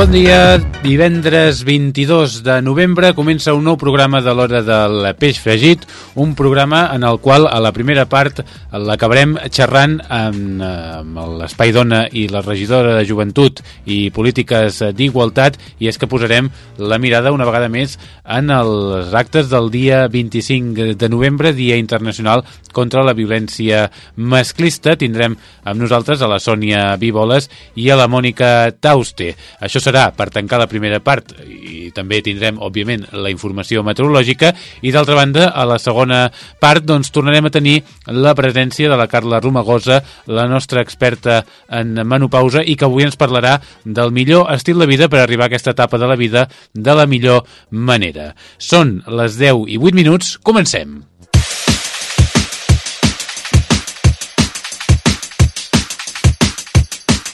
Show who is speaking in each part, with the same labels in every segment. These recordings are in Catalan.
Speaker 1: Bon dia, divendres 22 de novembre comença un nou programa de l'Hora del Peix Fregit, un programa en el qual a la primera part l'acabarem xerrant amb, amb l'Espai Dona i la regidora de Joventut i Polítiques d'Igualtat i és que posarem la mirada una vegada més en els actes del dia 25 de novembre, Dia Internacional contra la Violència Masclista. Tindrem amb nosaltres a la Sònia Víboles i a la Mònica Tauste. Això serà per tancar la primera part i també tindrem, òbviament, la informació meteorològica i, d'altra banda, a la segona part doncs, tornarem a tenir la presència de la Carla Romagosa, la nostra experta en menopausa i que avui ens parlarà del millor estil de vida per arribar a aquesta etapa de la vida de la millor manera. Són les 10 i 8 minuts, comencem!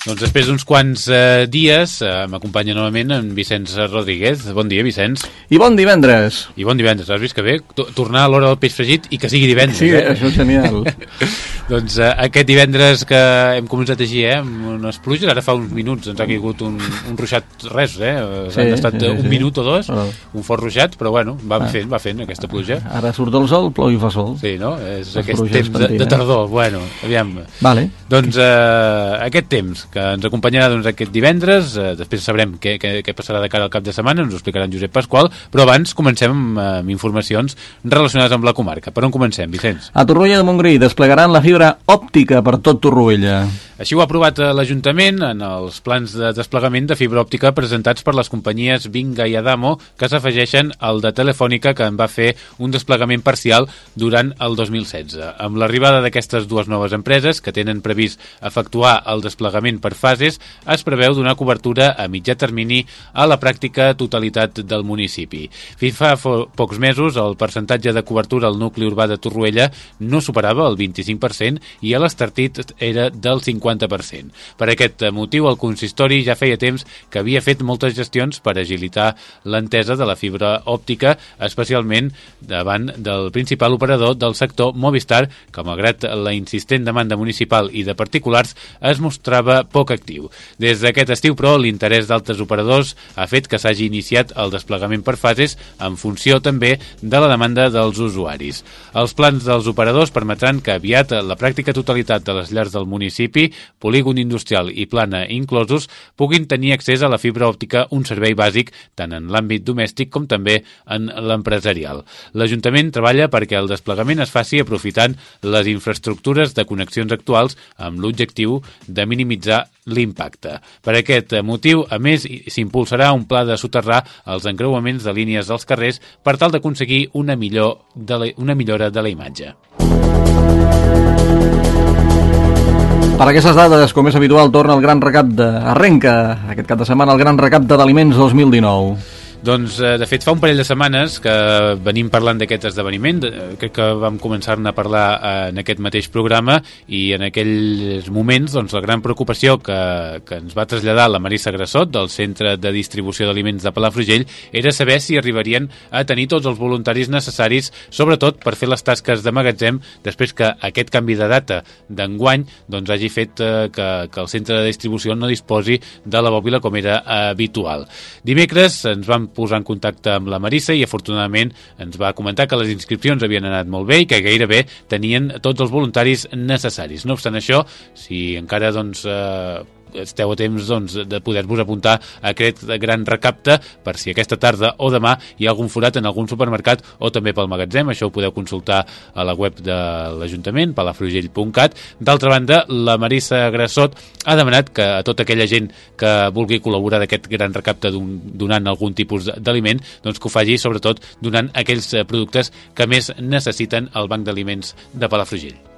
Speaker 1: Doncs després d'uns quants eh, dies eh, m'acompanya novament en Vicenç Rodríguez. Bon dia, Vicenç.
Speaker 2: I bon divendres.
Speaker 1: I bon divendres, has vist que bé? T tornar a l'hora del peix fregit i que sigui divendres.
Speaker 2: Sí,
Speaker 1: eh?
Speaker 2: això és genial.
Speaker 1: doncs eh, aquest divendres que hem començat així, eh, amb unes pluges, ara fa uns minuts ens ha caigut un, un ruixat res, eh?
Speaker 2: Sí,
Speaker 1: Han estat
Speaker 2: sí,
Speaker 1: un
Speaker 2: sí.
Speaker 1: minut o dos,
Speaker 2: Ah.
Speaker 1: un fort ruixat, però bueno, va
Speaker 2: Ah.
Speaker 1: fent, va fent aquesta pluja.
Speaker 2: Ara surt el sol, plou i fa sol.
Speaker 1: Sí, no? És
Speaker 2: Les
Speaker 1: aquest temps de, de
Speaker 2: pentines.
Speaker 1: tardor. Bueno, aviam.
Speaker 2: Vale.
Speaker 1: Doncs eh, aquest temps que ens acompanyarà doncs, aquest divendres, eh, després sabrem què, què, què passarà de cara al cap de setmana, ens ho explicarà en Josep Pasqual, però abans comencem amb, eh, amb informacions relacionades amb la comarca. Per on comencem, Vicenç?
Speaker 2: A Torroella de Montgrí desplegaran la fibra òptica per tot Torroella.
Speaker 1: Així ho ha aprovat eh, l'Ajuntament en els plans de desplegament de fibra òptica presentats per les companyies Vinga i Adamo, que s'afegeixen al de Telefònica, que en va fer un desplegament parcial durant el 2016. Amb l'arribada d'aquestes dues noves empreses, que tenen previst efectuar el desplegament per fases, es preveu donar cobertura a mitjà termini a la pràctica totalitat del municipi. Fins fa pocs mesos, el percentatge de cobertura al nucli urbà de Torroella no superava el 25% i a l'Estartit era del 50%. Per aquest motiu, el consistori ja feia temps que havia fet moltes gestions per agilitar l'entesa de la fibra òptica, especialment davant del principal operador del sector Movistar, que malgrat la insistent demanda municipal i de particulars es mostrava poc actiu. Des d'aquest estiu, però, l'interès d'altres operadors ha fet que s'hagi iniciat el desplegament per fases en funció també de la demanda dels usuaris. Els plans dels operadors permetran que aviat la pràctica totalitat de les llars del municipi, polígon industrial i plana inclosos, puguin tenir accés a la fibra òptica, un servei bàsic tant en l'àmbit domèstic com també en l'empresarial. L'Ajuntament treballa perquè el desplegament es faci aprofitant les infraestructures de connexions actuals amb l'objectiu de minimitzar l'impacte. Per aquest motiu, a més, s'impulsarà un pla de soterrar els encreuaments de línies dels carrers per tal d'aconseguir una, millor la, una millora de la imatge.
Speaker 2: Per aquestes dades, com és habitual, torna el gran recap de... Arrenca aquest cap de setmana el gran recap d'aliments 2019.
Speaker 1: Doncs, eh, de fet, fa un parell de setmanes que venim parlant d'aquest esdeveniment, de- crec que vam començar-ne a parlar eh, en aquest mateix programa i en aquells moments doncs, la gran preocupació que, que ens va traslladar la Marissa Grassot del Centre de Distribució d'Aliments de Palafrugell era saber si arribarien a tenir tots els voluntaris necessaris, sobretot per fer les tasques de magatzem després que aquest canvi de data d'enguany doncs, hagi fet eh, que, que el centre de distribució no disposi de la bòbila com era eh, habitual. Dimecres ens vam posar en contacte amb la Marissa i afortunadament ens va comentar que les inscripcions havien anat molt bé i que gairebé tenien tots els voluntaris necessaris. No obstant això, si encara doncs, eh, esteu a temps doncs, de poder-vos apuntar a aquest gran recapte per si aquesta tarda o demà hi ha algun forat en algun supermercat o també pel magatzem. Això ho podeu consultar a la web de l'Ajuntament, palafrugell.cat. D'altra banda, la Marissa Grassot ha demanat que a tota aquella gent que vulgui col·laborar d'aquest gran recapte donant algun tipus d'aliment, doncs que ho faci sobretot donant aquells productes que més necessiten el Banc d'Aliments de Palafrugell.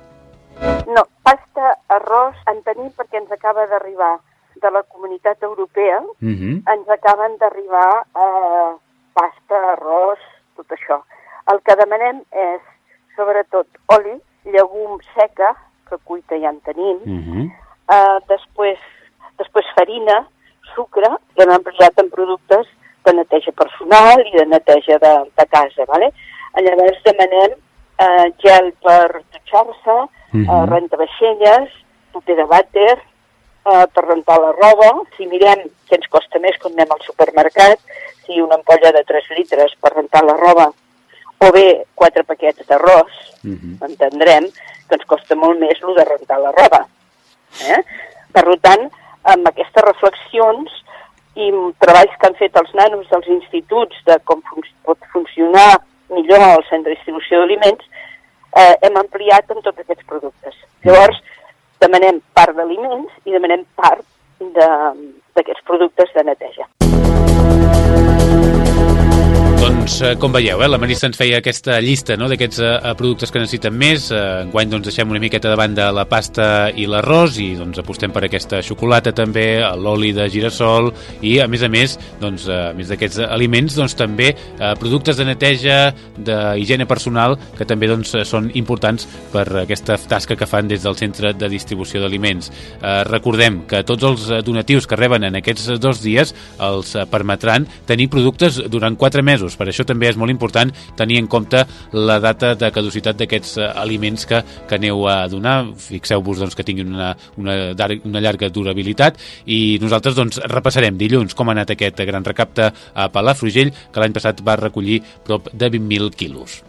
Speaker 3: No, pasta, arròs, en tenim perquè ens acaba d'arribar de la comunitat europea, uh
Speaker 1: Mhm.
Speaker 3: -huh. ens acaben d'arribar eh, pasta, arròs, tot això. El que demanem és, sobretot, oli, llegum seca, que cuita ja en tenim,
Speaker 1: Uh -huh.
Speaker 3: eh, després, després farina, sucre, que hem ampliat en productes de neteja personal i de neteja de, de casa, ¿vale? Llavors demanem eh, gel per dutxar-se, uh
Speaker 1: Mhm.
Speaker 3: -huh. eh, rentavaixelles, paper de vàter, eh, per rentar la roba. Si mirem què ens costa més quan anem al supermercat, si una ampolla de 3 litres per rentar la roba o bé quatre paquets d'arròs, uh
Speaker 1: Mhm.
Speaker 3: -huh. entendrem que ens costa molt més el de rentar la roba. Eh? Per tant, amb aquestes reflexions i treballs que han fet els nanos dels instituts de com fun pot funcionar millor el centre de distribució d'aliments, eh, hem ampliat en tots aquests productes. Llavors, demanem part d'aliments i demanem part d'aquests productes de neteja.
Speaker 1: Doncs, eh, com veieu, eh, la Marissa ens feia aquesta llista no, d'aquests eh, productes que necessiten més. Eh, enguany doncs, deixem una miqueta de banda la pasta i l'arròs i doncs, apostem per aquesta xocolata també, l'oli de girassol i, a més a més, doncs, eh, a més d'aquests aliments, doncs, també eh, productes de neteja, d'higiene personal, que també doncs, són importants per aquesta tasca que fan des del centre de distribució d'aliments. Eh, recordem que tots els donatius que reben en aquests dos dies els eh, permetran tenir productes durant 4 mesos. Per això també és molt important tenir en compte la data de caducitat d'aquests eh, aliments que, que aneu a donar. Fixeu-vos doncs, que tinguin una, una, una llarga durabilitat i nosaltres doncs, repassarem dilluns com ha anat aquest gran recapte a Palafrugell, que l'any passat va recollir prop de 20.000 quilos.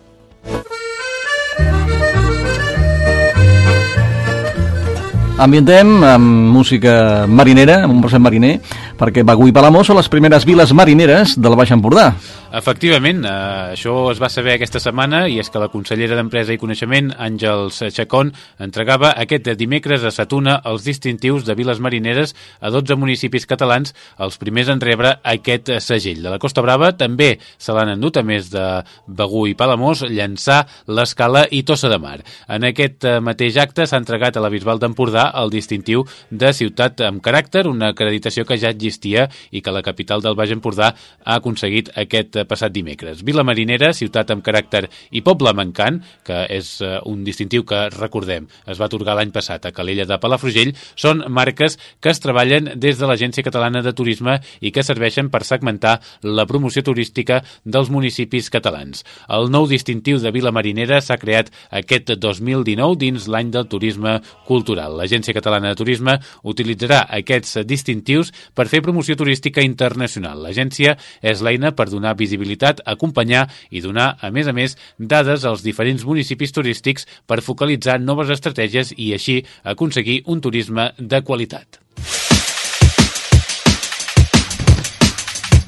Speaker 2: Ambientem amb música marinera, amb un present mariner, perquè Bagú i Palamós són les primeres viles marineres del Baix Empordà.
Speaker 1: Efectivament, eh, això es va saber aquesta setmana i és que la consellera d'Empresa i Coneixement, Àngels Chacón, entregava aquest dimecres a Satuna els distintius de viles marineres a 12 municipis catalans, els primers en rebre aquest segell. De la Costa Brava també se l'han endut, a més de Begú i Palamós, Llançà, l'Escala i Tossa de Mar. En aquest eh, mateix acte s'ha entregat a la Bisbal d'Empordà el distintiu de ciutat amb caràcter, una acreditació que ja existia i que la capital del Baix Empordà ha aconseguit aquest passat dimecres. Vila Marinera, ciutat amb caràcter i poble mancant, que és eh, un distintiu que, recordem, es va atorgar l'any passat a Calella de Palafrugell, són marques que es treballen des de l'Agència Catalana de Turisme i que serveixen per segmentar la promoció turística dels municipis catalans. El nou distintiu de Vila Marinera s'ha creat aquest 2019 dins l'any del turisme cultural. L'Agència Catalana de Turisme utilitzarà aquests distintius per fer promoció turística internacional. L'agència és l'eina per donar visibilitat, acompanyar i donar, a més a més, dades als diferents municipis turístics per focalitzar noves estratègies i així aconseguir un turisme de qualitat.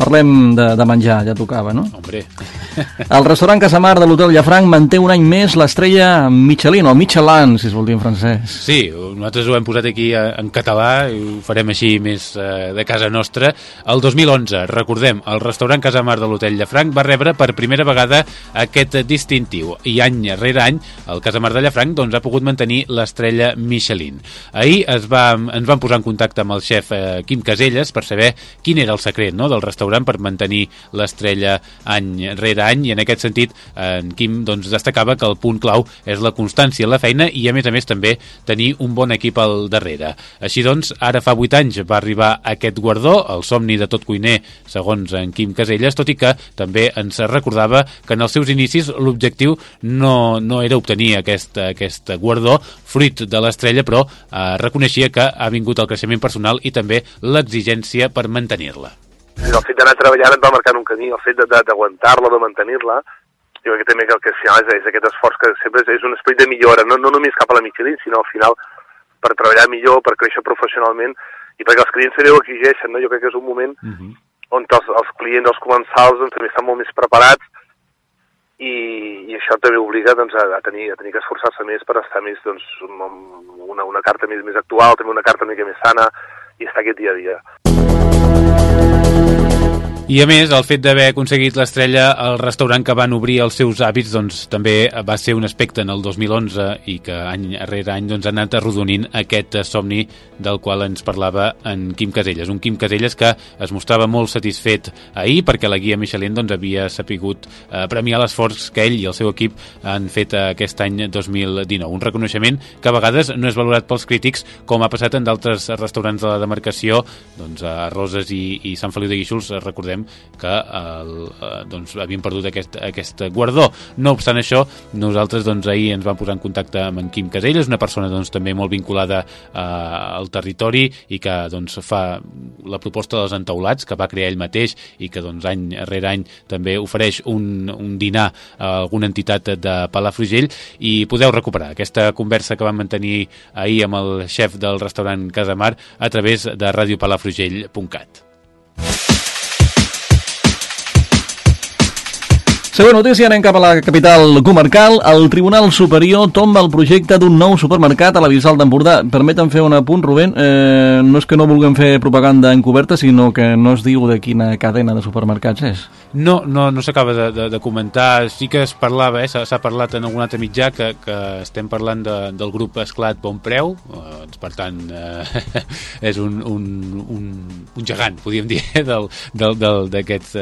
Speaker 2: Parlem de, de menjar, ja tocava, no?
Speaker 1: Hombre,
Speaker 2: El restaurant Casamar de l'Hotel Llafranc manté un any més l'estrella Michelin, o Michelin, si es vol dir en francès.
Speaker 1: Sí, nosaltres ho hem posat aquí eh, en català i ho farem així més eh, de casa nostra. El 2011, recordem, el restaurant Casamar de l'Hotel Llafranc va rebre per primera vegada aquest distintiu i any rere any el Casamar de Llafranc doncs, ha pogut mantenir l'estrella Michelin. Ahir es va, ens vam posar en contacte amb el xef eh, Quim Caselles per saber quin era el secret no, del restaurant per mantenir l'estrella any rere any i en aquest sentit en Quim doncs, destacava que el punt clau és la constància en la feina i a més a més també tenir un bon equip al darrere. Així doncs, ara fa 8 anys va arribar aquest guardó, el somni de tot cuiner, segons en Quim Caselles, tot i que també ens recordava que en els seus inicis l'objectiu no, no era obtenir aquest, aquest guardó fruit de l'estrella, però eh, reconeixia que ha vingut el creixement personal i també l'exigència per mantenir-la.
Speaker 4: El fet d'anar treballant et va marcant un camí, el fet d'aguantar-la, de, de mantenir-la, jo crec que també que el que és, és aquest esforç que sempre és, és un esperit de millora, no, no només cap a la Michelin, sinó al final per treballar millor, per créixer professionalment, i perquè els clients també ho exigeixen, no? Jo crec que és un moment uh -huh. on els, els clients, els comensals, doncs, també estan molt més preparats i, i això també obliga doncs, a, a, tenir, a tenir que esforçar-se més per estar més, doncs, una, una carta més, més actual, també una carta una mica més sana i estar aquest dia a dia. Thank you.
Speaker 1: I a més, el fet d'haver aconseguit l'estrella al restaurant que van obrir els seus hàbits doncs, també va ser un aspecte en el 2011 i que any rere any doncs, ha anat arrodonint aquest somni del qual ens parlava en Quim Caselles. Un Quim Caselles que es mostrava molt satisfet ahir perquè la guia Michelin doncs, havia sapigut eh, premiar l'esforç que ell i el seu equip han fet aquest any 2019. Un reconeixement que a vegades no és valorat pels crítics com ha passat en d'altres restaurants de la demarcació, doncs, a Roses i, i Sant Feliu de Guíxols, recordem sabem que el, eh, doncs, havien perdut aquest, aquest guardó. No obstant això, nosaltres doncs, ahir ens vam posar en contacte amb en Quim Caselles, una persona doncs, també molt vinculada eh, al territori i que doncs, fa la proposta dels entaulats, que va crear ell mateix i que doncs, any rere any també ofereix un, un dinar a alguna entitat de Palafrugell i podeu recuperar aquesta conversa que vam mantenir ahir amb el xef del restaurant Casamar a través de radiopalafrugell.cat.
Speaker 2: Següent notícia, anem cap a la capital comarcal. El Tribunal Superior tomba el projecte d'un nou supermercat a la Bisal d'Empordà. Permeten fer un apunt, Rubén. Eh, no és que no vulguem fer propaganda encoberta, sinó que no es diu de quina cadena de supermercats és.
Speaker 1: No, no, no s'acaba de, de, de comentar. Sí que es parlava, eh, s'ha parlat en algun altre mitjà que, que estem parlant de, del grup Esclat Bon Preu. Eh, per tant, eh, és un, un, un, un gegant, podríem dir, d'aquest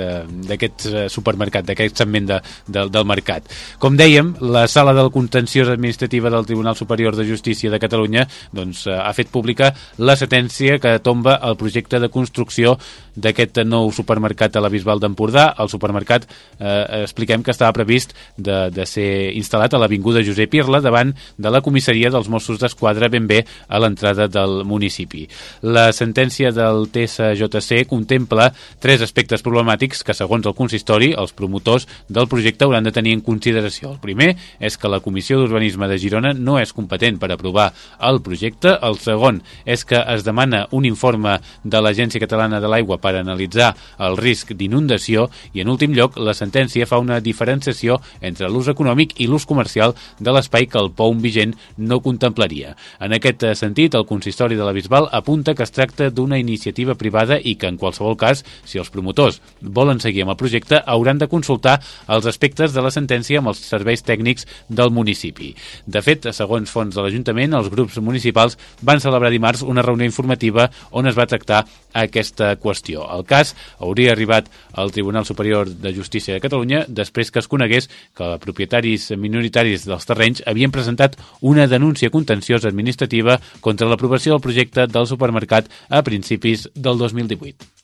Speaker 1: eh, supermercat, d'aquest segment de, de, del mercat. Com dèiem, la sala del contenciós administrativa del Tribunal Superior de Justícia de Catalunya doncs, eh, ha fet pública la sentència que tomba el projecte de construcció d'aquest nou supermercat a la Bisbal d'Empordà. El supermercat, eh, expliquem que estava previst de, de ser instal·lat a l'Avinguda Josep Irla davant de la comissaria dels Mossos d'Esquadra ben bé a l'entrada del municipi. La sentència del TSJC contempla tres aspectes problemàtics que, segons el consistori, els promotors del projecte hauran de tenir en consideració. El primer és que la Comissió d'Urbanisme de Girona no és competent per aprovar el projecte. El segon és que es demana un informe de l'Agència Catalana de l'Aigua per analitzar el risc d'inundació i, en últim lloc, la sentència fa una diferenciació entre l'ús econòmic i l'ús comercial de l'espai que el POUM vigent no contemplaria. En aquest sentit, el consistori de la Bisbal apunta que es tracta d'una iniciativa privada i que, en qualsevol cas, si els promotors volen seguir amb el projecte, hauran de consultar els aspectes de la sentència amb els serveis tècnics del municipi. De fet, segons fons de l'Ajuntament, els grups municipals van celebrar dimarts una reunió informativa on es va tractar aquesta qüestió. El cas hauria arribat al Tribunal Superior de Justícia de Catalunya després que es conegués que propietaris minoritaris dels terrenys havien presentat una denúncia contenciosa administrativa contra l'aprovació del projecte del supermercat a principis del 2018.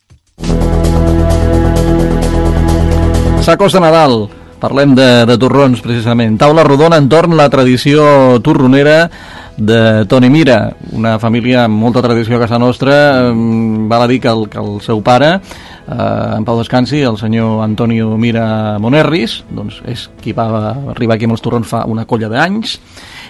Speaker 2: S'acosta Nadal. Parlem de, de torrons, precisament. Taula rodona entorn la tradició torronera de Toni Mira, una família amb molta tradició a casa nostra. Val a dir que el, que el seu pare, eh, en Pau Descansi, el senyor Antonio Mira Monerris, doncs és qui va arribar aquí amb els torrons fa una colla d'anys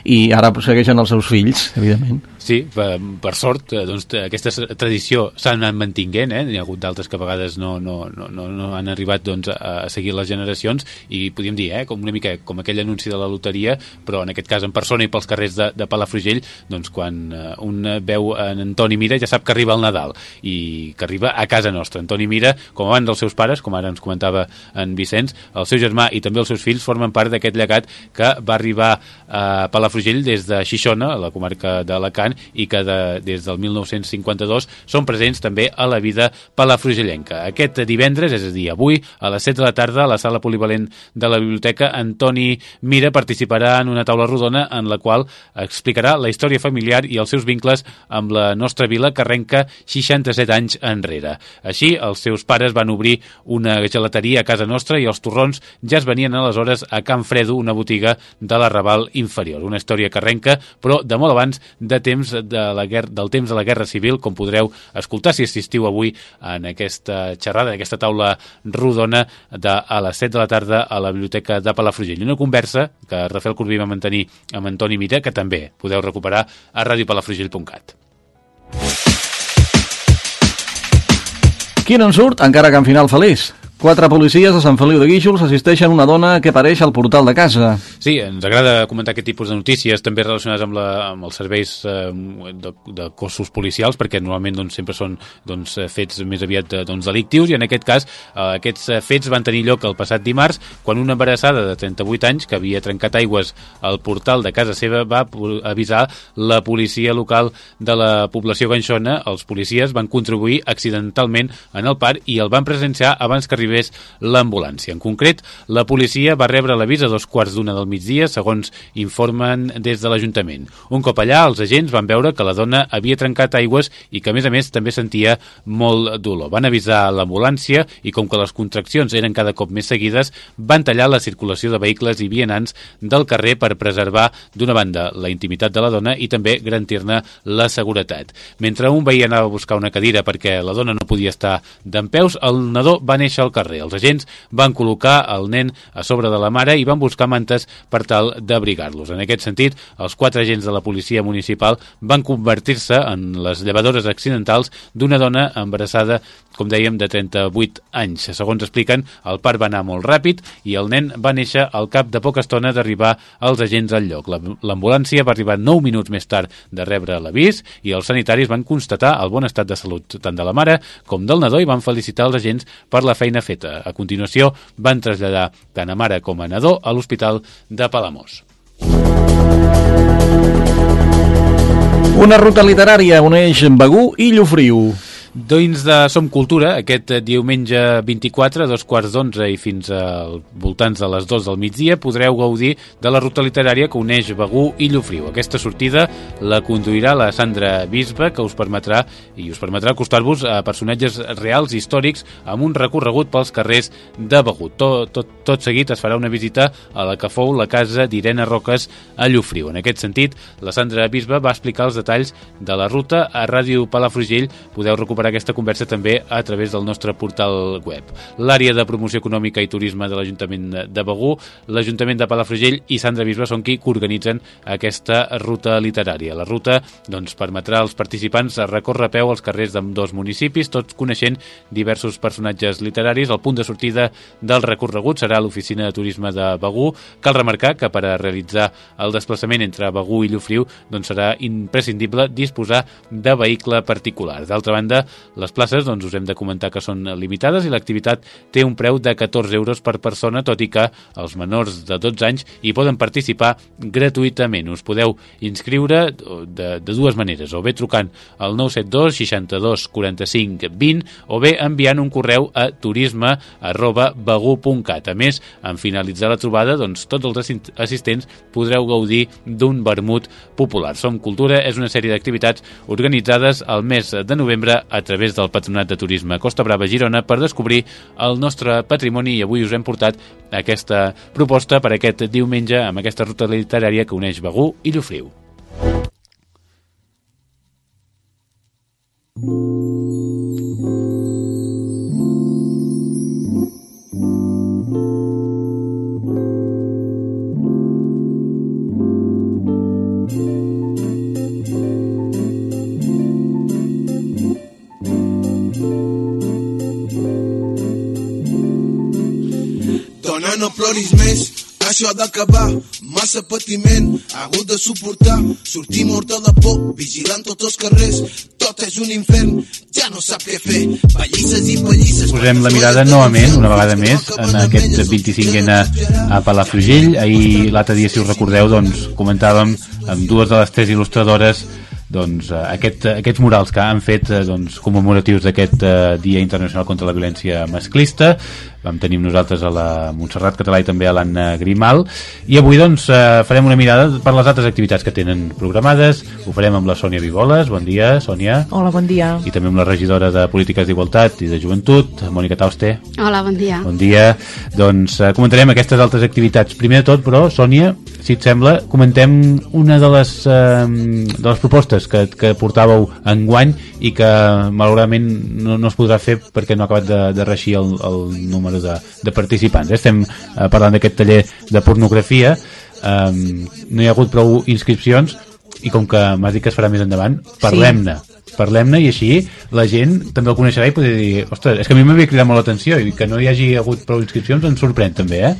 Speaker 2: i ara segueixen els seus fills, evidentment.
Speaker 1: Sí, per, per sort, eh, doncs, aquesta tradició s'ha anat mantinguent, eh? hi ha hagut d'altres que a vegades no, no, no, no han arribat doncs, a, seguir les generacions i podríem dir, eh, com una mica com aquell anunci de la loteria, però en aquest cas en persona i pels carrers de, de Palafrugell, doncs quan uh, un veu en Antoni Mira ja sap que arriba el Nadal i que arriba a casa nostra. Antoni Mira, com abans dels seus pares, com ara ens comentava en Vicenç, el seu germà i també els seus fills formen part d'aquest llegat que va arribar a Palafrugell des de Xixona, a la comarca d'Alacant, i que de, des del 1952 són presents també a la vida palafrugellenca. Aquest divendres, és a dir, avui, a les 7 de la tarda, a la sala polivalent de la biblioteca, Antoni Mira participarà en una taula rodona en la qual explicarà la història familiar i els seus vincles amb la nostra vila que arrenca 67 anys enrere. Així, els seus pares van obrir una gelateria a casa nostra i els torrons ja es venien aleshores a Can Fredo, una botiga de la Raval inferior. Una història que arrenca, però de molt abans de temps temps de la guerra, del temps de la Guerra Civil, com podreu escoltar si assistiu avui en aquesta xerrada, en aquesta taula rodona de, a les 7 de la tarda a la Biblioteca de Palafrugell. Una conversa que Rafael Corbí va mantenir amb Antoni Mira, que també podeu recuperar a radiopalafrugell.cat.
Speaker 2: Qui no en surt? Encara que en final feliç. Quatre policies de Sant Feliu de Guíxols assisteixen una dona que apareix al portal de casa.
Speaker 1: Sí, ens agrada comentar aquest tipus de notícies, també relacionades amb, la, amb els serveis eh, de, de cossos policials, perquè normalment doncs, sempre són doncs, fets més aviat eh, doncs, delictius, i en aquest cas eh, aquests eh, fets van tenir lloc el passat dimarts, quan una embarassada de 38 anys, que havia trencat aigües al portal de casa seva, va avisar la policia local de la població ganxona. Els policies van contribuir accidentalment en el part i el van presenciar abans que arribés arribés l'ambulància. En concret, la policia va rebre l'avís a dos quarts d'una del migdia, segons informen des de l'Ajuntament. Un cop allà, els agents van veure que la dona havia trencat aigües i que, a més a més, també sentia molt dolor. Van avisar l'ambulància i, com que les contraccions eren cada cop més seguides, van tallar la circulació de vehicles i vianants del carrer per preservar, d'una banda, la intimitat de la dona i també garantir-ne la seguretat. Mentre un veí anava a buscar una cadira perquè la dona no podia estar d'en peus, el nadó va néixer al carrer. Els agents van col·locar el nen a sobre de la mare i van buscar mantes per tal d'abrigar-los. En aquest sentit, els quatre agents de la policia municipal van convertir-se en les llevadores accidentals d'una dona embarassada, com dèiem, de 38 anys. Segons expliquen, el part va anar molt ràpid i el nen va néixer al cap de poca estona d'arribar als agents al lloc. L'ambulància va arribar 9 minuts més tard de rebre l'avís i els sanitaris van constatar el bon estat de salut tant de la mare com del nadó i van felicitar els agents per la feina feta. A continuació, van traslladar tant a mare com a nadó a l'Hospital de Palamós.
Speaker 2: Una ruta literària uneix Begú i Llofriu.
Speaker 1: Dins de Som Cultura, aquest diumenge 24, a dos quarts d'onze i fins al voltants de les 2 del migdia, podreu gaudir de la ruta literària que uneix Begú i Llofriu. Aquesta sortida la conduirà la Sandra Bisbe, que us permetrà i us permetrà acostar-vos a personatges reals i històrics amb un recorregut pels carrers de Begú. Tot, tot, tot seguit es farà una visita a la que fou la casa d'Irene Roques a Llofriu. En aquest sentit, la Sandra Bisbe va explicar els detalls de la ruta a Ràdio Palafrugell. Podeu recuperar recuperar aquesta conversa també a través del nostre portal web. L'àrea de promoció econòmica i turisme de l'Ajuntament de Begú, l'Ajuntament de Palafrugell i Sandra Bisbe són qui organitzen aquesta ruta literària. La ruta doncs, permetrà als participants recórrer a peu als carrers d'ambdós municipis, tots coneixent diversos personatges literaris. El punt de sortida del recorregut serà l'oficina de turisme de Begú. Cal remarcar que per a realitzar el desplaçament entre Begú i Llofriu doncs, serà imprescindible disposar de vehicle particular. D'altra banda, les places, doncs, us hem de comentar que són limitades i l'activitat té un preu de 14 euros per persona, tot i que els menors de 12 anys hi poden participar gratuïtament. Us podeu inscriure de, de dues maneres, o bé trucant al 972 62 45 20 o bé enviant un correu a turisme arroba begú.cat. A més, en finalitzar la trobada, doncs, tots els assistents podreu gaudir d'un vermut popular. Som Cultura és una sèrie d'activitats organitzades al mes de novembre a través del Patronat de Turisme Costa Brava Girona per descobrir el nostre patrimoni i avui us hem portat aquesta proposta per aquest diumenge amb aquesta ruta literària que uneix Begú i Llofriu.
Speaker 5: Dona, no ploris més, això ha d'acabar. Massa patiment, ha hagut de suportar. Sortir morta de por, vigilant tots els carrers. Tot és un infern, ja no sap què fer. Pallisses i pallisses...
Speaker 1: Posem la mirada novament, una vegada més, en aquest 25N a Palafrugell. Ahir, l'altre dia, si us recordeu, doncs, comentàvem amb dues de les tres il·lustradores doncs, eh, aquest, aquests murals que han fet eh, doncs, commemoratius d'aquest eh, Dia Internacional contra la Violència Masclista vam tenir nosaltres a la Montserrat Català i també a l'Anna Grimal. I avui doncs eh, farem una mirada per les altres activitats que tenen programades. Ho farem amb la Sònia Vigoles, bon dia Sònia.
Speaker 6: Hola, bon dia.
Speaker 1: I també amb la regidora de Polítiques d'Igualtat i de Joventut, Mònica Tauste.
Speaker 7: Hola, bon dia.
Speaker 1: Bon dia, doncs eh, comentarem aquestes altres activitats. Primer de tot però, Sònia, si et sembla comentem una de les, eh, de les propostes que, que portàveu en guany i que malauradament no, no es podrà fer perquè no ha acabat de, de reixir el, el número número de, de participants. Eh? Estem eh, parlant d'aquest taller de pornografia, um, no hi ha hagut prou inscripcions i com que m'has dit que es farà més endavant, parlem-ne. Parlem-ne i així la gent també el coneixerà i podrà dir, ostres, és que a mi m'havia cridat molt l'atenció i que no hi hagi hagut prou inscripcions ens sorprèn també, eh?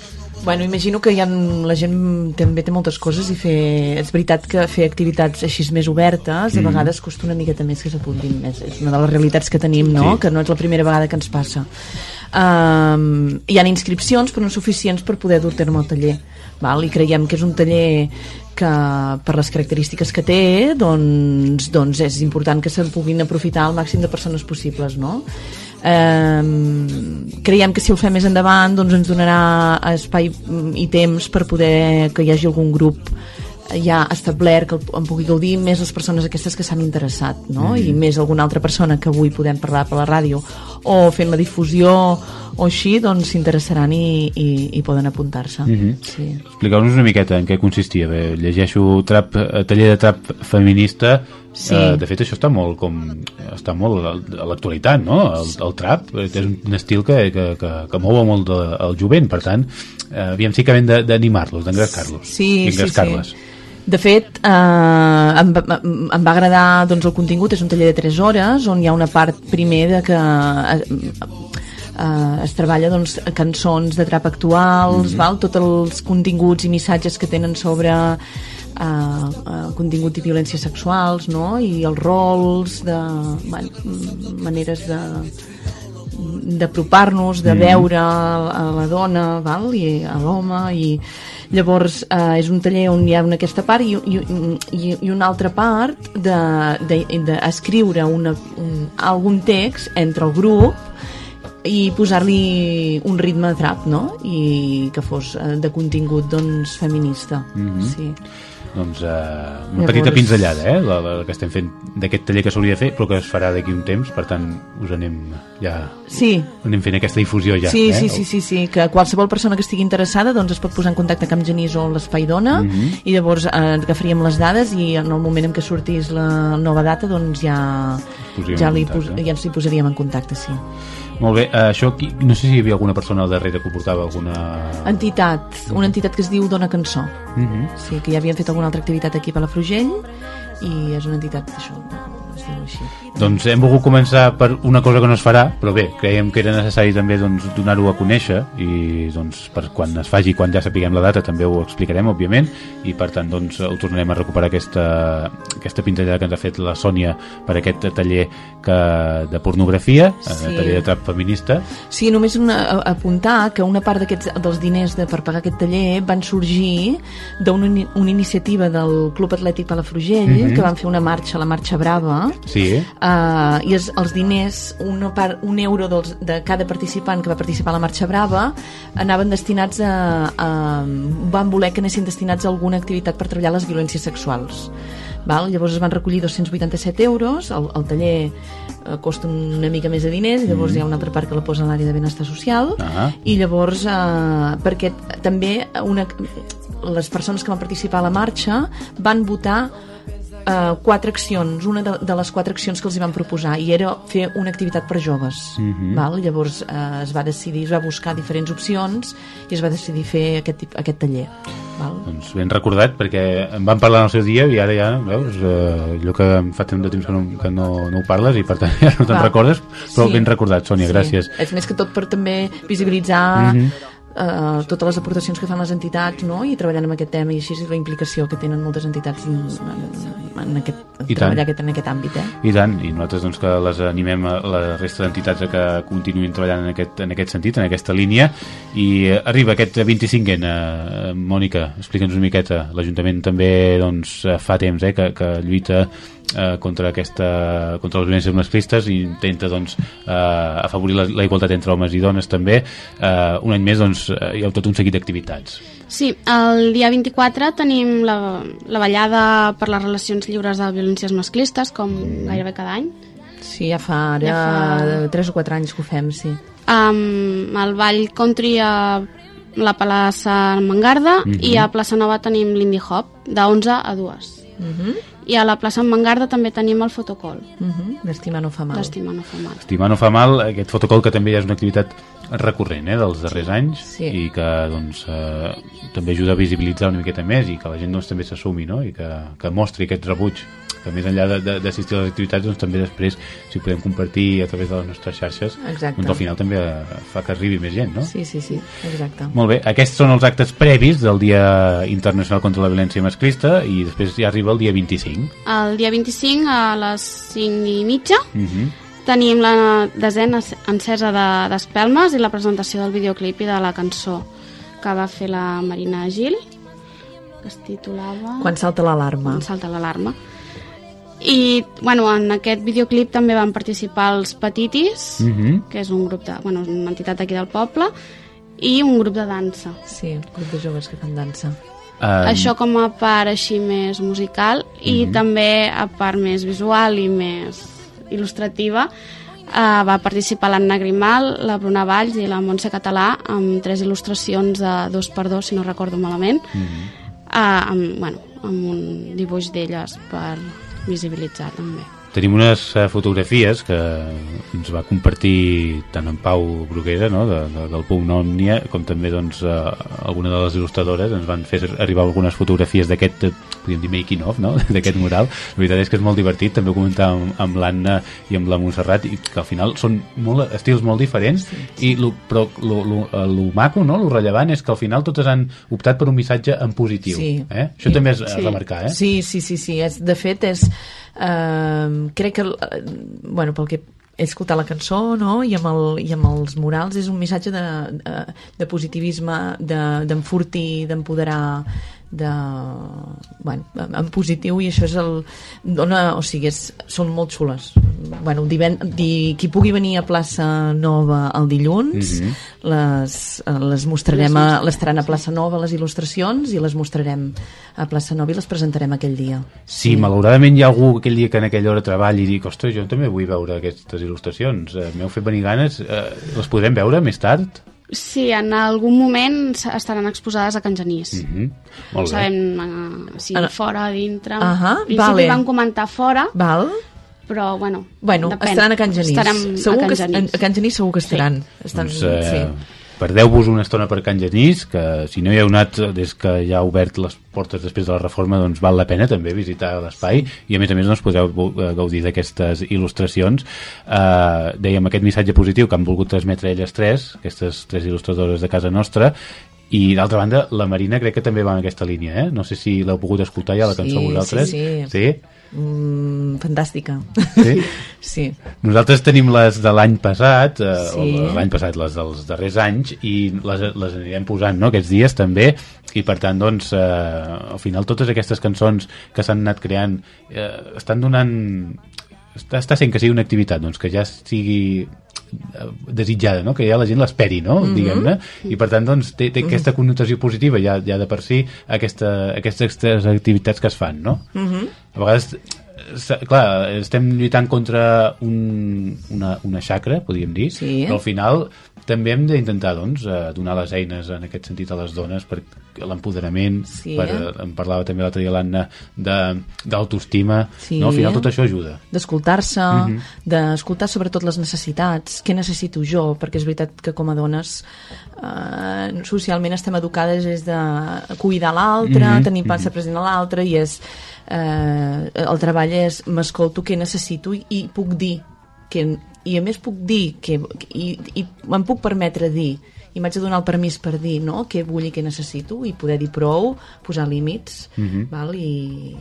Speaker 6: Bueno, imagino que hi ha, la gent també té moltes coses i fer, és veritat que fer activitats així més obertes mm. a vegades costa una miqueta més que s'apuntin més. És una de les realitats que tenim, no?
Speaker 1: Sí.
Speaker 6: Que no és la primera vegada que ens passa. Um, hi ha inscripcions però no suficients per poder dur terme el taller val? i creiem que és un taller que per les característiques que té doncs, doncs és important que se'n puguin aprofitar el màxim de persones possibles no? eh, creiem que si el fem més endavant doncs ens donarà espai i temps per poder que hi hagi algun grup ja establert que en pugui gaudir més les persones aquestes que s'han interessat no?
Speaker 1: Mm-hmm.
Speaker 6: i més alguna altra persona que avui podem parlar per la ràdio o fent la difusió o així, doncs s'interessaran i, i, i poden apuntar-se
Speaker 1: Mhm.
Speaker 6: sí.
Speaker 1: Expliqueu-nos una miqueta en què consistia. Bé, llegeixo trap, eh, taller de trap feminista.
Speaker 6: Sí.
Speaker 1: Eh, de fet, això està molt com està molt a l'actualitat, no? El, el trap eh, és un estil que, que, que, que mou molt de, el jovent, per tant, eh, aviam sí que hem de- d'animar-los, d'engrescar-los.
Speaker 6: Sí, sí, sí. De fet, eh, em, va, em va agradar doncs, el contingut, és un taller de 3 hores on hi ha una part primer de que eh, eh, es treballa doncs, cançons de trap actuals,
Speaker 1: Mhm.
Speaker 6: val? tots els continguts i missatges que tenen sobre eh, eh, contingut i violències sexuals no? i els rols de bueno, maneres de d'apropar-nos, de veure a la dona val? i a l'home i llavors eh, és un taller on hi ha una, aquesta part i, i, i, i una altra part d'escriure de, de, una, un, algun text entre el grup i posar-li un ritme de trap, no? I que fos eh, de contingut, doncs, feminista.
Speaker 1: Mhm.
Speaker 6: Sí.
Speaker 1: Doncs eh, una
Speaker 6: Llavors-
Speaker 1: petita pinzellada, eh? La, la, que estem fent d'aquest taller que s'hauria de fer, però que es farà d'aquí un temps, per tant, us anem ja
Speaker 6: Sí,
Speaker 1: anem fent aquesta difusió ja.
Speaker 6: sí,
Speaker 1: eh?
Speaker 6: sí, sí, sí, sí, que qualsevol persona que estigui interessada doncs es pot posar en contacte amb Genís o l'Espai Dona
Speaker 1: Mhm.
Speaker 6: i llavors eh, agafaríem les dades i en el moment en què sortís la nova data doncs ja, ja, li, pos, ja ens hi posaríem en contacte, sí.
Speaker 1: Molt bé, eh, això, qui, no sé si hi havia alguna persona al darrere que portava alguna...
Speaker 6: Entitat, una entitat que es diu Dona Cançó.
Speaker 1: Mhm.
Speaker 6: Sí, que ja havien fet alguna altra activitat aquí a Palafrugell i és una entitat, això, es diu així.
Speaker 1: Doncs hem volgut començar per una cosa que no es farà, però bé, creiem que era necessari també doncs, donar-ho a conèixer i doncs, per quan es faci, quan ja sapiguem la data, també ho explicarem, òbviament, i per tant doncs, ho tornarem a recuperar aquesta, aquesta pinzellada que ens ha fet la Sònia per aquest taller que, de pornografia, sí.
Speaker 6: Sí.
Speaker 1: taller de trap feminista.
Speaker 6: Sí, només una, apuntar que una part dels diners de, per pagar aquest taller van sorgir d'una una iniciativa del Club Atlètic Palafrugell,
Speaker 1: Mhm.
Speaker 6: que van fer una marxa, la Marxa Brava,
Speaker 1: Sí, eh?
Speaker 6: Uh, i es, els diners, una part, un euro dels, de cada participant que va participar a la Marxa Brava anaven destinats a, a van voler que anessin destinats a alguna activitat per treballar les violències sexuals Val? llavors es van recollir 287 euros el, el taller eh, costa una mica més de diners i llavors hi ha una altra part que la posa en l'àrea de benestar social
Speaker 1: Ah.
Speaker 6: i llavors eh, perquè també una, les persones que van participar a la marxa van votar eh, quatre accions, una de, de les quatre accions que els hi van proposar i era fer una activitat per joves
Speaker 1: Mhm.
Speaker 6: val? llavors eh, es va decidir, es va buscar diferents opcions i es va decidir fer aquest, aquest taller val?
Speaker 1: Doncs ben recordat, perquè en vam parlar en el seu dia i ara ja, veus, eh, allò que fa tant de temps que no, que no, no ho parles i per tant ja no te'n recordes, però
Speaker 6: Sí.
Speaker 1: ben recordat, Sònia, gràcies.
Speaker 6: És més que tot per també visibilitzar
Speaker 1: Mhm.
Speaker 6: Eh, totes les aportacions que fan les entitats no? i treballant amb aquest tema i així és la implicació que tenen moltes entitats en, en, en aquest,
Speaker 1: I tant.
Speaker 6: treballar aquest, en aquest àmbit. Eh?
Speaker 1: I tant, i nosaltres doncs, que les animem a la resta d'entitats a que continuïn treballant en aquest, en aquest sentit, en aquesta línia i eh, arriba aquest 25N eh, Mònica, explica'ns una miqueta l'Ajuntament també doncs, eh, fa temps eh, que, que lluita eh, contra, aquesta, contra les violències masclistes i intenta doncs, eh, afavorir la, la igualtat entre homes i dones també eh, un any més doncs, eh, hi ha tot un seguit d'activitats
Speaker 7: Sí, el dia 24 tenim la, la ballada per les relacions lliures de violències masclistes, com gairebé cada any.
Speaker 6: Sí, ja fa ara
Speaker 7: Ja fa-
Speaker 6: 3 o 4 anys que ho fem, sí.
Speaker 7: Um, el ball country a la plaça Mangarda
Speaker 1: Mhm.
Speaker 7: i a plaça Nova tenim l'Indie Hop, de 11 a 2.
Speaker 6: Uh
Speaker 7: I a la plaça Mangarda també tenim el fotocol,
Speaker 6: -huh. uh -huh. L'estima no fa mal.
Speaker 7: l'estima no fa mal.
Speaker 1: Estimar no fa mal, aquest fotocol que també ja és una activitat recurrent eh, dels darrers anys
Speaker 6: Sí.
Speaker 1: i que doncs, eh, també ajuda a visibilitzar una miqueta més i que la gent doncs, també s'assumi no? i que, que mostri aquest rebuig que més enllà de- de- d'assistir a les activitats doncs, també després si podem compartir a través de les nostres xarxes
Speaker 6: Exacte.
Speaker 1: doncs al final també eh, fa que arribi més gent no?
Speaker 6: Sí, sí, sí, exacte.
Speaker 1: Molt bé, aquests són els actes previs del Dia Internacional contra la Violència Masclista i després ja arriba el dia 25
Speaker 7: El dia 25 a les 5 i mitja
Speaker 1: uh -huh.
Speaker 7: tenim la desena encesa de- d'espelmes i la presentació del videoclip i de la cançó que va fer la Marina Gil que es titulava...
Speaker 6: Quan salta l'alarma.
Speaker 7: Quan salta l'alarma. I, bueno, en aquest videoclip també van participar els Petitis,
Speaker 1: Uh -huh.
Speaker 7: que és un grup de, bueno, una entitat aquí del poble, i un grup de dansa.
Speaker 6: Sí, un grup de joves que fan dansa.
Speaker 1: Um,
Speaker 7: Això com a part així més musical i
Speaker 1: Mhm.
Speaker 7: també a part més visual i més il·lustrativa eh, va participar l'Anna Grimal, la Bruna Valls i la Montse Català amb tres il·lustracions de dos per dos, si no recordo malament,
Speaker 1: Mhm.
Speaker 7: eh, amb, bueno, amb un dibuix d'elles per visibilitzar també.
Speaker 1: Tenim unes eh, fotografies que ens va compartir tant en Pau Bruguera no, de, de, del Punt Òmnia com també doncs, eh, alguna de les il·lustradores ens van fer arribar algunes fotografies d'aquest eh, podríem dir making of, no? d'aquest mural la veritat és que és molt divertit, també ho comentàvem amb, amb l'Anna i amb la Montserrat i que al final són molt, estils molt diferents i lo, però lo, lo, eh, lo maco, no? lo rellevant és que al final totes han optat per un missatge en positiu
Speaker 6: Sí.
Speaker 1: eh? això també és
Speaker 6: Sí.
Speaker 1: remarcar eh?
Speaker 6: Sí, sí, sí, sí. És, de fet, és... Eh, crec que, eh, bueno, pel que he escoltat la cançó no? I, amb el, i amb els murals és un missatge de, de, de positivisme de- d'enfortir, d'empoderar de, bueno, en positiu i això és el dona, o sigui, és, són molt xules bueno, diven, di, qui pugui venir a plaça Nova el dilluns
Speaker 1: Mhm.
Speaker 6: les, eh, les mostrarem a, les estaran a plaça Nova les il·lustracions i les mostrarem a plaça Nova i les presentarem aquell dia
Speaker 1: Sí, malauradament hi ha algú aquell dia que en aquella hora treballi i dic, ostres, jo també vull veure aquestes il·lustracions, eh, m'heu fet venir ganes, eh, les podrem veure més tard?
Speaker 7: Sí, en algun moment estaran exposades a Can Genís.
Speaker 1: Mm -hmm.
Speaker 7: No
Speaker 1: Molt bé.
Speaker 7: sabem uh, si
Speaker 6: Ara-
Speaker 7: fora, dintre...
Speaker 6: Ahà,
Speaker 7: en principi
Speaker 6: vale.
Speaker 7: van comentar fora,
Speaker 6: Val?
Speaker 7: però bueno,
Speaker 6: Bueno,
Speaker 7: depèn.
Speaker 6: estaran a Can Genís.
Speaker 7: Estarem
Speaker 6: segur
Speaker 7: a Can
Speaker 6: que,
Speaker 7: Genís.
Speaker 6: A Can Genís segur que estaran. Estan,
Speaker 1: Doncs, eh,
Speaker 6: sí.
Speaker 1: Perdeu-vos una estona per Can Genís, que si no hi heu anat des que ja ha obert les portes després de la reforma, doncs val la pena també visitar l'espai i a més a més doncs, podeu eh, gaudir d'aquestes il·lustracions. Eh, dèiem aquest missatge positiu que han volgut transmetre elles tres, aquestes tres il·lustradores de casa nostra, i d'altra banda, la Marina crec que també va en aquesta línia, eh? No sé si l'heu pogut escoltar ja, la cançó
Speaker 6: Sí,
Speaker 1: vosaltres.
Speaker 6: sí, sí.
Speaker 1: sí?
Speaker 6: Mm, fantàstica.
Speaker 1: Sí?
Speaker 6: sí.
Speaker 1: Nosaltres tenim les de l'any passat, eh,
Speaker 6: Sí.
Speaker 1: l'any passat, les dels darrers anys, i les, les anirem posant no, aquests dies també, i per tant, doncs, eh, al final totes aquestes cançons que s'han anat creant eh, estan donant... Està, està sent que sigui una activitat doncs, que ja sigui desitjada, no? que ja la gent l'esperi, no?
Speaker 6: Mhm.
Speaker 1: diguem-ne, i per tant doncs, té, té aquesta connotació positiva ja, ja de per si aquesta, aquestes activitats que es fan, no?
Speaker 6: Mhm.
Speaker 1: a vegades s- clar, estem lluitant contra un, una, una xacra, podríem dir,
Speaker 6: Sí.
Speaker 1: però al final també hem d'intentar doncs, eh, donar les eines en aquest sentit a les dones per l'empoderament,
Speaker 6: Sí.
Speaker 1: per, eh, en parlava també l'altre dia l'Anna d'autoestima,
Speaker 6: Sí.
Speaker 1: no? al final tot això ajuda.
Speaker 6: d'escoltar-se,
Speaker 1: Mhm.
Speaker 6: d'escoltar sobretot les necessitats, què necessito jo, perquè és veritat que com a dones eh, socialment estem educades és de cuidar l'altre,
Speaker 1: Mhm,
Speaker 6: tenir pensa present a l'altre i és eh, el treball és m'escolto què necessito i, i puc dir que, i a més puc dir que, i, i em puc permetre dir i m'haig de donar el permís per dir no? què vull i què necessito i poder dir prou, posar límits
Speaker 1: Mhm.
Speaker 6: val? i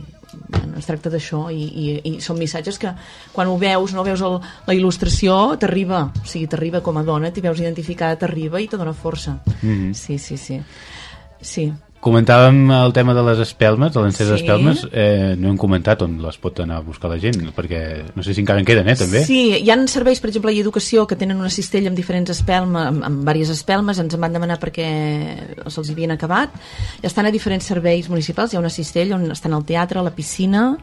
Speaker 6: bueno, es tracta d'això i, i, i són missatges que quan ho veus, no veus el, la il·lustració t'arriba, o sigui, t'arriba com a dona t'hi veus identificada, t'arriba i te dona força
Speaker 1: Mhm.
Speaker 6: sí, sí, sí sí,
Speaker 1: Comentàvem el tema de les espelmes, de l'encès
Speaker 6: Sí.
Speaker 1: d'espelmes, eh, no hem comentat on les pot anar a buscar la gent, perquè no sé si encara en queden, eh, també.
Speaker 6: Sí, hi ha serveis, per exemple, a educació que tenen una cistella amb diferents espelmes, amb, amb diverses espelmes, ens en van demanar perquè se'ls havien acabat. I estan a diferents serveis municipals, hi ha una cistella on estan al teatre, la piscina,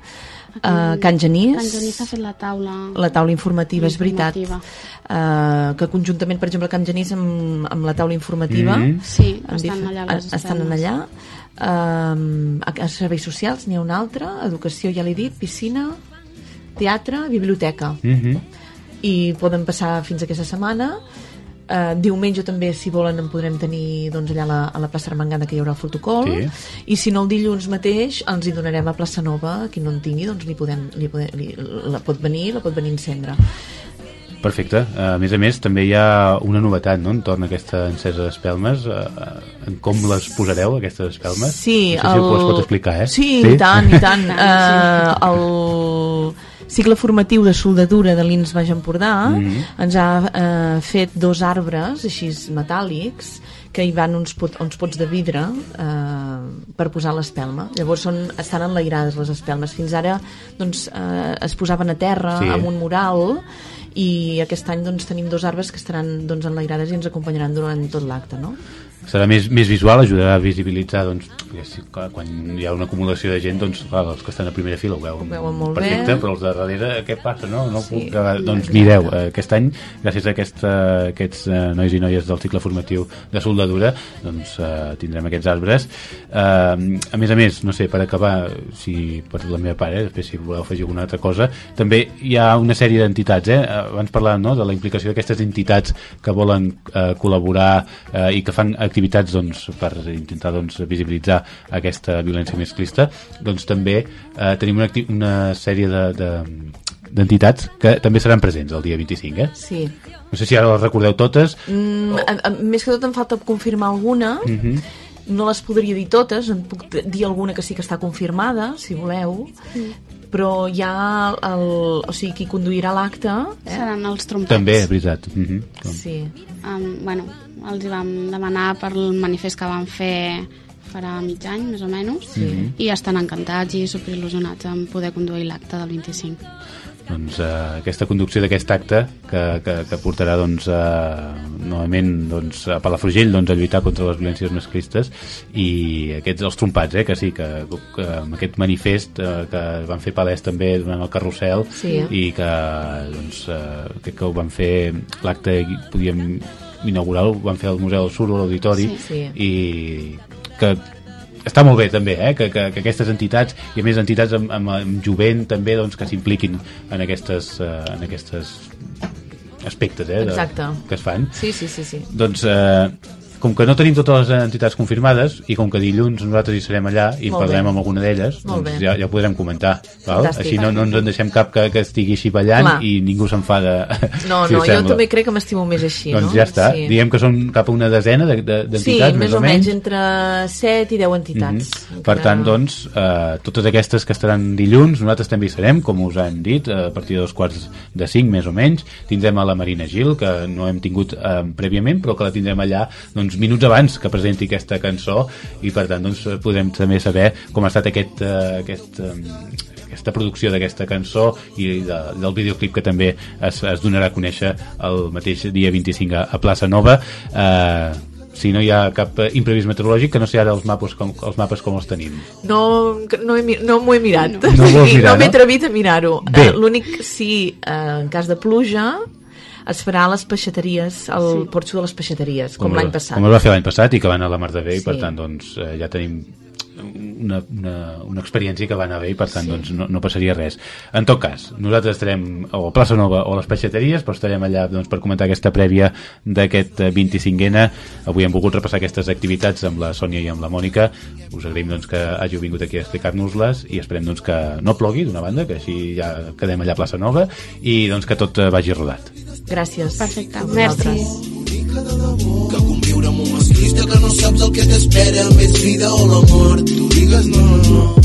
Speaker 6: a Can Genís,
Speaker 7: Can Genís ha fet la taula...
Speaker 6: la taula informativa, és veritat. Uh, que conjuntament, per exemple, Can Genís amb, amb la taula informativa
Speaker 1: Mhm.
Speaker 7: Sí,
Speaker 6: amb
Speaker 7: estan
Speaker 6: dif-
Speaker 7: allà les
Speaker 6: estan allà. um, a, a serveis socials n'hi ha un altre, educació ja l'he dit piscina, teatre, biblioteca.
Speaker 1: Mhm.
Speaker 6: i poden passar fins aquesta setmana Uh, diumenge també, si volen, en podrem tenir doncs, allà a la, a la plaça Armengada que hi haurà el protocol
Speaker 1: Sí.
Speaker 6: i si no el dilluns mateix ens hi donarem a plaça Nova qui no en tingui doncs li podem, li podem, li, la pot venir la pot venir a encendre
Speaker 1: Perfecte. A més a més, també hi ha una novetat, no?, entorn a aquesta encesa d'espelmes. Eh, en com les posareu, aquestes espelmes?
Speaker 6: Sí,
Speaker 1: no sé si ho pots, pot explicar, eh?
Speaker 6: Sí, i tant, i tant. uh, el cicle formatiu de soldadura de l'INS Baix Empordà
Speaker 1: Mhm.
Speaker 6: ens ha uh, fet dos arbres, així metàl·lics, que hi van uns, pot, uns pots de vidre uh, per posar l'espelma. Llavors són, estan enlairades les espelmes. Fins ara doncs, uh, es posaven a terra
Speaker 1: Sí.
Speaker 6: amb un mural i aquest any doncs, tenim dos arbres que estaran doncs, enlairades i ens acompanyaran durant tot l'acte, no?
Speaker 1: Serà més, més visual, ajudarà a visibilitzar doncs, clar, quan hi ha una acumulació de gent doncs, clar, els que estan a primera fila ho veuen,
Speaker 6: Ho veuen molt
Speaker 1: perfecte,
Speaker 6: bé.
Speaker 1: però els de darrere què passa? No? No
Speaker 6: Sí,
Speaker 1: puc, doncs
Speaker 6: exacte.
Speaker 1: mireu, eh, aquest any gràcies a aquest, eh, aquests eh, nois i noies del cicle formatiu de soldadura doncs eh, tindrem aquests arbres eh, a més a més, no sé, per acabar si per la meva part, eh, després si voleu afegir alguna altra cosa, també hi ha una sèrie d'entitats, eh? abans parlàvem no? de la implicació d'aquestes entitats que volen eh, col·laborar eh, i que fan activitats doncs, per intentar doncs, visibilitzar aquesta violència masclista doncs també eh, tenim una, una sèrie de, de d'entitats que també seran presents el dia 25 eh?
Speaker 6: Sí.
Speaker 1: no sé si ara les recordeu totes
Speaker 6: Mm, a, a, més que tot em falta confirmar alguna
Speaker 1: mm -hmm.
Speaker 6: no les podria dir totes en puc dir alguna que sí que està confirmada si voleu però hi ha el, o sigui, qui conduirà l'acte eh?
Speaker 7: Seran els trompets.
Speaker 1: també, és veritat mm -hmm.
Speaker 6: sí.
Speaker 7: Um, bueno, els hi vam demanar per el manifest que van fer farà mig any, més o menys,
Speaker 1: Sí.
Speaker 7: i estan encantats i superil·lusionats en poder conduir l'acte del 25.
Speaker 1: doncs, eh, aquesta conducció d'aquest acte que, que, que portarà doncs, eh, novament doncs, a Palafrugell doncs, a lluitar contra les violències masclistes i aquests els trompats eh, que sí, que, que amb aquest manifest eh, que van fer palès també durant el carrusel
Speaker 6: Sí.
Speaker 1: i que doncs, eh, crec que ho van fer l'acte podíem inaugurar ho van fer al Museu del Sur l'Auditori
Speaker 6: Sí, sí.
Speaker 1: i que està molt bé també, eh? que, que, que aquestes entitats i a més entitats amb, amb, amb jovent també doncs, que s'impliquin en aquestes, eh, en aquestes aspectes eh, de,
Speaker 6: Exacte.
Speaker 1: que es fan
Speaker 6: sí, sí, sí, sí.
Speaker 1: doncs eh, com que no tenim totes les entitats confirmades i com que dilluns nosaltres hi serem allà i
Speaker 6: Molt
Speaker 1: parlarem
Speaker 6: bé.
Speaker 1: amb alguna d'elles doncs
Speaker 6: bé.
Speaker 1: ja, ja ho podrem comentar val?
Speaker 6: Fantàstic.
Speaker 1: així no, no ens en deixem cap que, que estigui així ballant
Speaker 6: Clar.
Speaker 1: i ningú s'enfada
Speaker 6: no,
Speaker 1: si
Speaker 6: no, jo també crec que m'estimo més així
Speaker 1: doncs
Speaker 6: no?
Speaker 1: ja està,
Speaker 6: sí.
Speaker 1: diguem que són cap a una desena de- de-
Speaker 6: Sí,
Speaker 1: d'entitats
Speaker 6: més o menys entre 7 i 10 entitats.
Speaker 1: Mhm. Per tant, doncs, eh, totes aquestes que estaran dilluns, nosaltres també hi serem, com us han dit, a partir de dos quarts de cinc, més o menys. Tindrem a la Marina Gil, que no hem tingut eh, prèviament, però que la tindrem allà doncs, minuts abans que presenti aquesta cançó i, per tant, doncs, podrem també saber com ha estat aquest, eh, aquest eh, aquesta producció d'aquesta cançó i de, del videoclip que també es, es donarà a conèixer el mateix dia 25 a, a Plaça Nova eh, si no hi ha cap imprevist meteorològic que no sé ara els mapes com, els mapes com els tenim
Speaker 6: No, no, he, mi- no m'ho he mirat.
Speaker 1: No. No mirar,
Speaker 6: no m'he
Speaker 1: no?
Speaker 6: atrevit a mirar-ho. Eh, L'únic, sí, eh, en cas de pluja, es farà a les peixateries, al sí. porxo de les peixateries, com, l'any passat.
Speaker 1: com es va fer l'any passat i que va anar a la Mar de Bé i
Speaker 6: Sí.
Speaker 1: per tant doncs, eh, ja tenim una, una, una experiència que va anar bé i per tant doncs, no, no passaria res en tot cas, nosaltres estarem o a Plaça Nova o a les peixateries però estarem allà doncs, per comentar aquesta prèvia d'aquest eh, 25ena avui hem volgut repassar aquestes activitats amb la Sònia i amb la Mònica us agraïm doncs, que hàgiu vingut aquí a explicar-nos-les i esperem doncs, que no plogui d'una banda que així ja quedem allà a Plaça Nova i doncs, que tot eh, vagi rodat
Speaker 6: Gràcies.
Speaker 7: Perfecte, merci.
Speaker 5: que conviure amb un masclista que no saps el que t'espera més vida o la mort tu digues no, no, no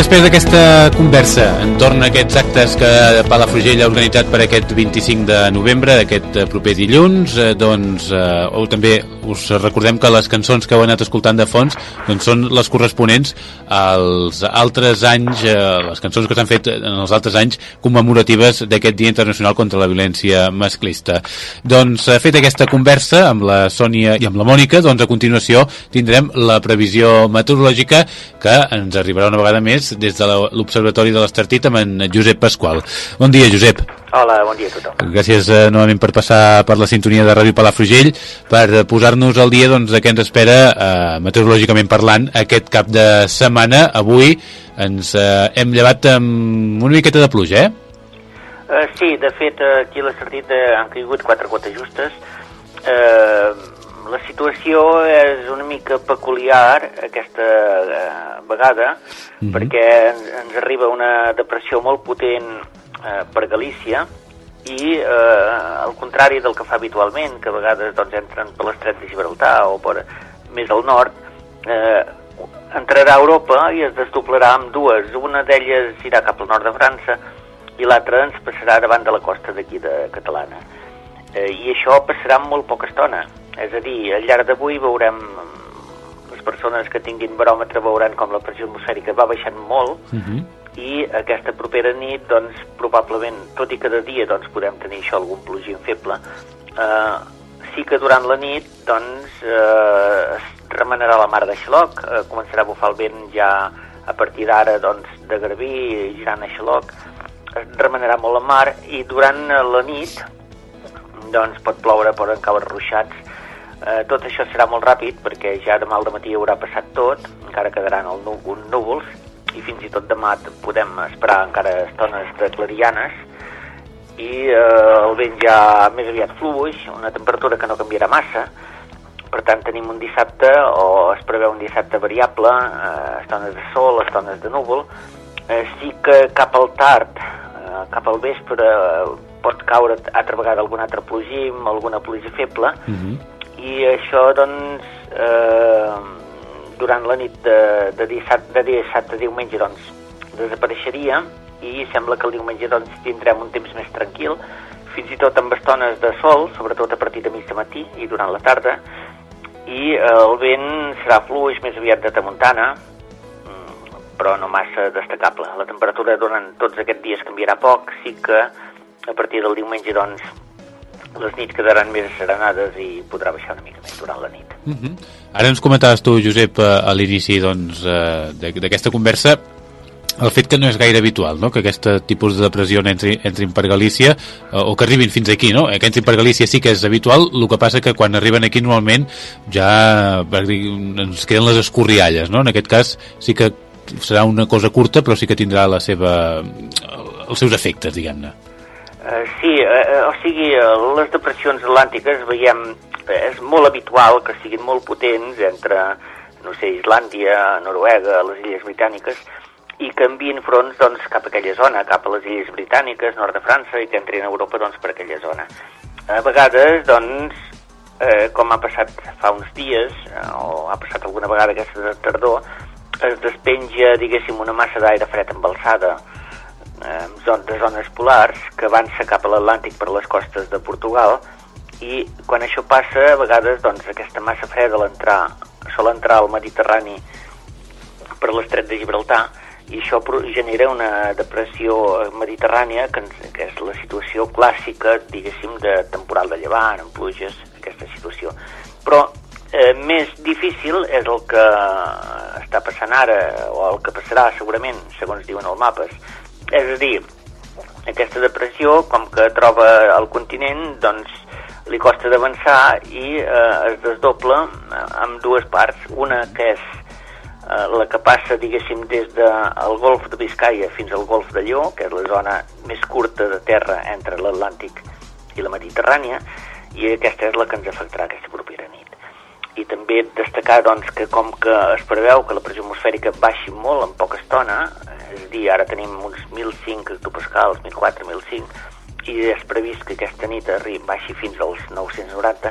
Speaker 1: després d'aquesta conversa entorn a aquests actes que Palafrugell ha organitzat per aquest 25 de novembre, aquest eh, proper dilluns, eh, doncs, eh, o també us recordem que les cançons que heu anat escoltant de fons doncs són les corresponents als altres anys, eh, les cançons que s'han fet en els altres anys commemoratives d'aquest Dia Internacional contra la Violència Masclista. Doncs, eh, fet aquesta conversa amb la Sònia i amb la Mònica, doncs a continuació tindrem la previsió meteorològica que ens arribarà una vegada més des de l'Observatori de l'Estartit amb en Josep Pasqual. Bon dia, Josep.
Speaker 8: Hola, bon dia a tothom.
Speaker 1: Gràcies eh, novament per passar per la sintonia de Ràdio Palafrugell per posar-nos al dia doncs, de què ens espera, eh, meteorològicament parlant, aquest cap de setmana. Avui ens eh, hem llevat amb una miqueta de pluja, eh?
Speaker 8: Uh, sí, de fet, uh, aquí a l'Estartit uh, han caigut quatre gotes justes. Uh, la situació és una mica peculiar aquesta uh, vegada, mm -hmm. perquè ens, ens arriba una depressió molt potent uh, per Galícia, i eh, al contrari del que fa habitualment, que a vegades doncs, entren per l'estret de Gibraltar o per més al nord, eh, entrarà a Europa i es desdoblarà amb dues. Una d'elles irà cap al nord de França i l'altra ens passarà davant de la costa d'aquí de catalana. Eh, I això passarà en molt poca estona. És a dir, al llarg d'avui veurem les persones que tinguin baròmetre veuran com la pressió atmosfèrica va baixant molt
Speaker 1: Uh -huh.
Speaker 8: i aquesta propera nit, doncs, probablement, tot i que de dia doncs, podem tenir això algun plogim feble, eh, sí que durant la nit, doncs, eh, es remenarà la mar de Xaloc, eh, començarà a bufar el vent ja a partir d'ara, doncs, de Garbí, girant a Xaloc, es remenarà molt la mar i durant la nit, doncs, pot ploure, poden caure ruixats, Eh, tot això serà molt ràpid perquè ja demà al matí haurà passat tot, encara quedaran el núvol, núvols i fins i tot demà podem esperar encara estones de clarianes i eh, el vent ja més aviat fluix, una temperatura que no canviarà massa, per tant tenim un dissabte o es preveu un dissabte variable, eh, estones de sol, estones de núvol, eh, sí que cap al tard, eh, cap al vespre eh, pot caure altra vegada algun altre plogim, alguna pluja feble,
Speaker 1: Uh -huh.
Speaker 8: I això doncs eh, durant la nit de, de, dissabte, de dissabte a diumenge doncs desapareixeria i sembla que el diumenge doncs tindrem un temps més tranquil fins i tot amb estones de sol sobretot a partir de mig de matí i durant la tarda i eh, el vent serà fluix més aviat de tramuntana mm, però no massa destacable. La temperatura durant tots aquests dies canviarà poc sí que a partir del diumenge doncs les nits quedaran més serenades i podrà baixar una mica més durant la nit.
Speaker 1: Uh -huh. Ara ens comentaves tu, Josep, eh, a l'inici doncs, eh, d'aquesta conversa el fet que no és gaire habitual no? que aquest tipus de depressió entri, entrin per Galícia eh, o que arribin fins aquí no? que entrin per Galícia sí que és habitual el que passa que quan arriben aquí normalment ja ens queden les escorrialles no? en aquest cas sí que serà una cosa curta però sí que tindrà la seva, els seus efectes diguem-ne
Speaker 8: Uh, sí, uh, o sigui, les depressions atlàntiques veiem, eh, és molt habitual que siguin molt potents entre, no sé, Islàndia, Noruega, les Illes Britàniques, i que envien fronts doncs, cap a aquella zona, cap a les Illes Britàniques, nord de França, i que entrin a Europa doncs, per aquella zona. A vegades, doncs, eh, com ha passat fa uns dies, eh, o ha passat alguna vegada aquesta tardor, es despenja, diguéssim, una massa d'aire fred embalsada, eh, de zones polars que avança cap a l'Atlàntic per les costes de Portugal i quan això passa, a vegades doncs, aquesta massa freda l'entrar sol entrar al Mediterrani per l'estret de Gibraltar i això genera una depressió mediterrània que, ens, que és la situació clàssica, diguéssim, de temporal de llevant, amb pluges, aquesta situació. Però eh, més difícil és el que està passant ara, o el que passarà segurament, segons diuen els mapes. És a dir, aquesta depressió, com que troba el continent, doncs li costa d'avançar i eh, es desdobla eh, amb dues parts. Una que és eh, la que passa, diguéssim, des del golf de Biscaia fins al golf de Lleó, que és la zona més curta de terra entre l'Atlàntic i la Mediterrània, i aquesta és la que ens afectarà aquesta propera nit. I també destacar doncs, que com que es preveu que la pressió atmosfèrica baixi molt en poca estona, és a dir, ara tenim uns 1.005 hectopascals, 1.004, 1.005, i és previst que aquesta nit arribi, baixi fins als 990,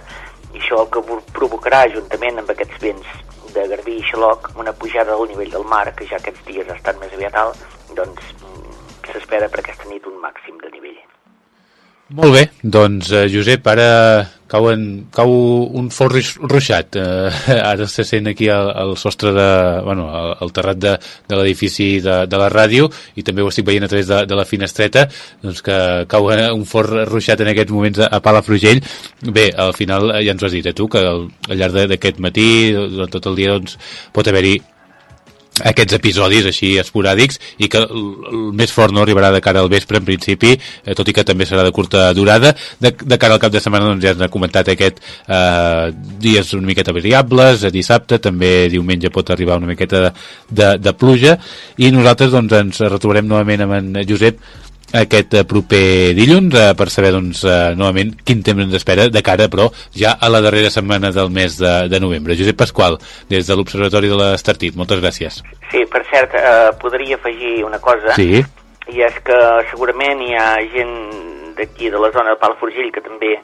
Speaker 8: i això el que pro- provocarà, juntament amb aquests vents de Garbí i Xaloc, una pujada del nivell del mar, que ja aquests dies ha estat més aviat alt, doncs mm, s'espera per aquesta nit un màxim de nivell.
Speaker 1: Molt bé, doncs eh, Josep, ara cau, en, cau un fort ruix- ruixat. Eh, ara se sent aquí al, al sostre de, bueno, al, al terrat de, de l'edifici de, de la ràdio i també ho estic veient a través de, de la finestreta doncs que cau un fort ruixat en aquests moments a, a Palafrugell. Bé, al final eh, ja ens ho has dit, eh, tu, que al, al llarg d'aquest matí, durant tot el dia, doncs, pot haver-hi aquests episodis així esporàdics i que el, més fort no arribarà de cara al vespre en principi, eh, tot i que també serà de curta durada. De, de cara al cap de setmana doncs ja ens ha comentat aquest eh, dies una miqueta variables, a dissabte també diumenge pot arribar una miqueta de, de, de pluja i nosaltres doncs ens retrobarem novament amb en Josep aquest eh, proper dilluns eh, per saber doncs, eh, novament quin temps ens espera de cara però ja a la darrera setmana del mes de, de novembre. Josep Pasqual, des de l'Observatori de l'Estartit, moltes gràcies.
Speaker 8: Sí, per cert, eh, podria afegir una cosa.
Speaker 1: Sí.
Speaker 8: I és que segurament hi ha gent d'aquí, de la zona de Palafrugell, que també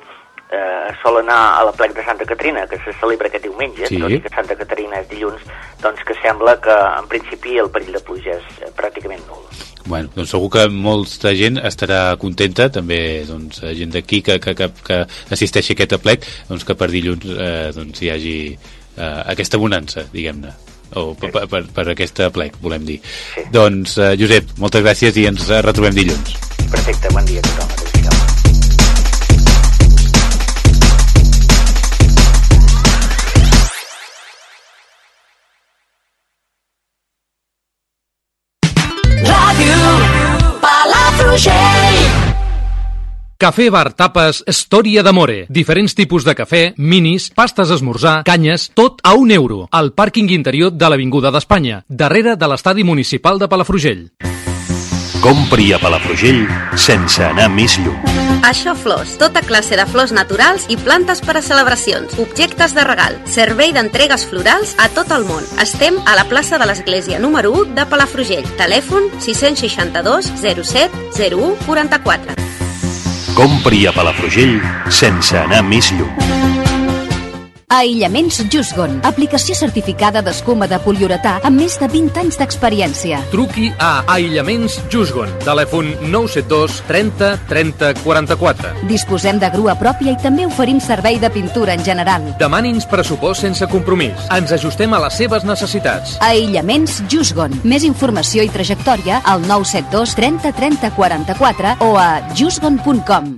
Speaker 8: eh, sol anar a la plec de Santa Caterina, que se celebra aquest diumenge,
Speaker 1: Sí.
Speaker 8: tot i que Santa Caterina és dilluns, doncs que sembla que en principi el perill de pluja és eh, pràcticament nul.
Speaker 1: Bueno, doncs segur que molta gent estarà contenta, també doncs, eh, gent d'aquí que, que, que, que assisteixi a aquest aplec, doncs que per dilluns eh, doncs, hi hagi eh, aquesta bonança, diguem-ne o per, per, per, aquesta plec, volem dir.
Speaker 8: Sí.
Speaker 1: Doncs, eh, Josep, moltes gràcies i ens retrobem dilluns.
Speaker 8: Perfecte, bon dia a tothom.
Speaker 9: Cafè Bar Tapes Storia d'Amore. Diferents tipus de cafè, minis, pastes esmorzar, canyes, tot a un euro. Al pàrquing interior de l'Avinguda d'Espanya, darrere de l'estadi municipal de Palafrugell.
Speaker 10: Compri a Palafrugell sense anar més lluny.
Speaker 11: Això Flors, tota classe de flors naturals i plantes per a celebracions, objectes de regal, servei d'entregues florals a tot el món. Estem a la plaça de l'Església número 1 de Palafrugell. Telèfon 662 07 01 44.
Speaker 10: Compri a Palafrugell sense anar més lluny.
Speaker 12: Aïllaments Jusgon, aplicació certificada d'escuma de poliuretà amb més de 20 anys d'experiència.
Speaker 9: Truqui a Aïllaments Jusgon. Telèfon 972 30 30 44.
Speaker 12: Disposem de grua pròpia i també oferim servei de pintura en general.
Speaker 9: Demani'ns pressupost sense compromís. Ens ajustem a les seves necessitats.
Speaker 12: Aïllaments Jusgon. Més informació i trajectòria al 972 30 30 44 o a jusgon.com.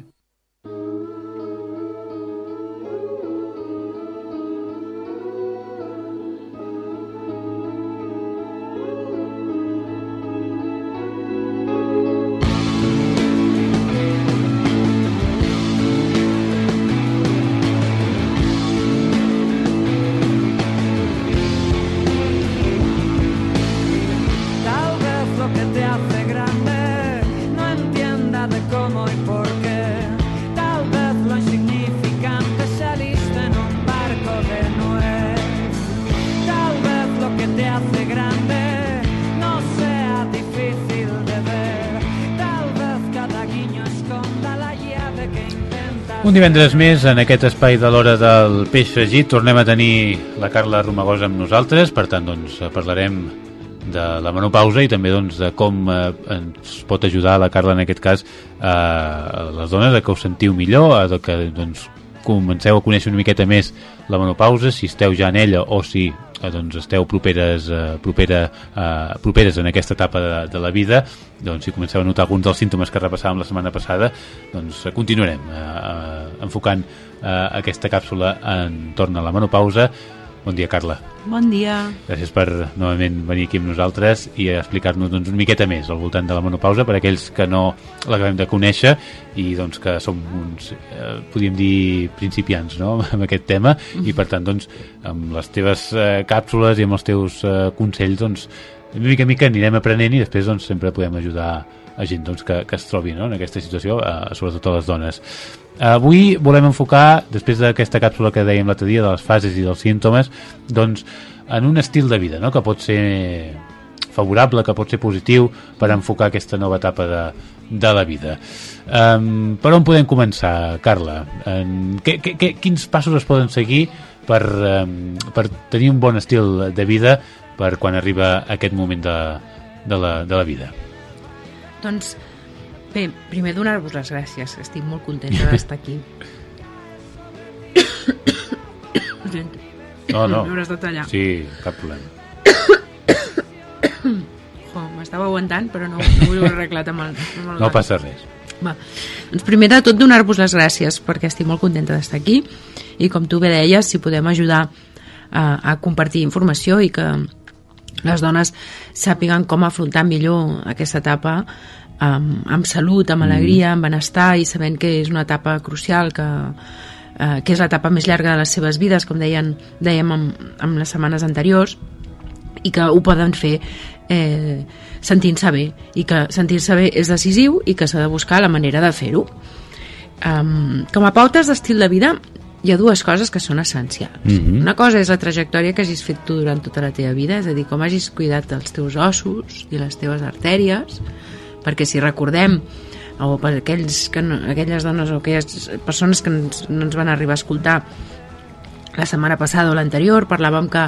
Speaker 1: divendres més, en aquest espai de l'hora del peix fregit, tornem a tenir la Carla Romagosa amb nosaltres, per tant, doncs, parlarem de la menopausa i també doncs, de com eh, ens pot ajudar la Carla en aquest cas eh, a les dones a que us sentiu millor, a que doncs, comenceu a conèixer una miqueta més la menopausa, si esteu ja en ella o si eh, doncs, esteu properes, eh, propera, eh, properes en aquesta etapa de, de la vida, doncs, si comenceu a notar alguns dels símptomes que repassàvem la setmana passada, doncs continuarem eh, eh, enfocant eh, aquesta càpsula entorn a la menopausa. Bon dia, Carla.
Speaker 13: Bon dia.
Speaker 1: Gràcies per novament venir aquí amb nosaltres i explicar-nos doncs, una miqueta més al voltant de la menopausa per aquells que no l'acabem de conèixer i doncs, que som uns, eh, podríem dir, principiants no? amb aquest tema i per tant doncs, amb les teves eh, càpsules i amb els teus eh, consells doncs, de mica en mica anirem aprenent i després doncs, sempre podem ajudar a gent doncs, que, que es trobi no? en aquesta situació, eh, sobretot a les dones. Avui volem enfocar, després d'aquesta càpsula que dèiem l'altre dia, de les fases i dels símptomes, doncs, en un estil de vida, no?, que pot ser favorable, que pot ser positiu per enfocar aquesta nova etapa de, de la vida. Um, per on podem començar, Carla? Um, que, que, que, quins passos es poden seguir per, um, per tenir un bon estil de vida per quan arriba aquest moment de, de, la, de la vida?
Speaker 13: Doncs Bé, primer donar-vos les gràcies, estic molt contenta d'estar aquí.
Speaker 1: No, no.
Speaker 13: M'hauràs de tallar.
Speaker 1: Sí, cap problema.
Speaker 13: Jo, m'estava aguantant, però no, no ho he arreglat amb el, amb el
Speaker 1: No passa res.
Speaker 13: Va. Doncs primer de tot donar-vos les gràcies perquè estic molt contenta d'estar aquí i com tu bé deies, si podem ajudar a, a compartir informació i que les dones sàpiguen com afrontar millor aquesta etapa amb, amb salut, amb alegria, amb benestar i sabent que és una etapa crucial que, eh, que és l'etapa més llarga de les seves vides, com deien, dèiem amb, amb les setmanes anteriors i que ho poden fer eh, sentint-se bé. I que sentir-se bé és decisiu i que s'ha de buscar la manera de fer-ho. Um, com a pautes d'estil de vida hi ha dues coses que són essencials
Speaker 1: Mhm.
Speaker 13: una cosa és la trajectòria que hagis fet tu durant tota la teva vida és a dir, com hagis cuidat els teus ossos i les teves artèries perquè si recordem o per aquells que no, aquelles dones o aquelles persones que ens, no ens van arribar a escoltar la setmana passada o l'anterior parlàvem que,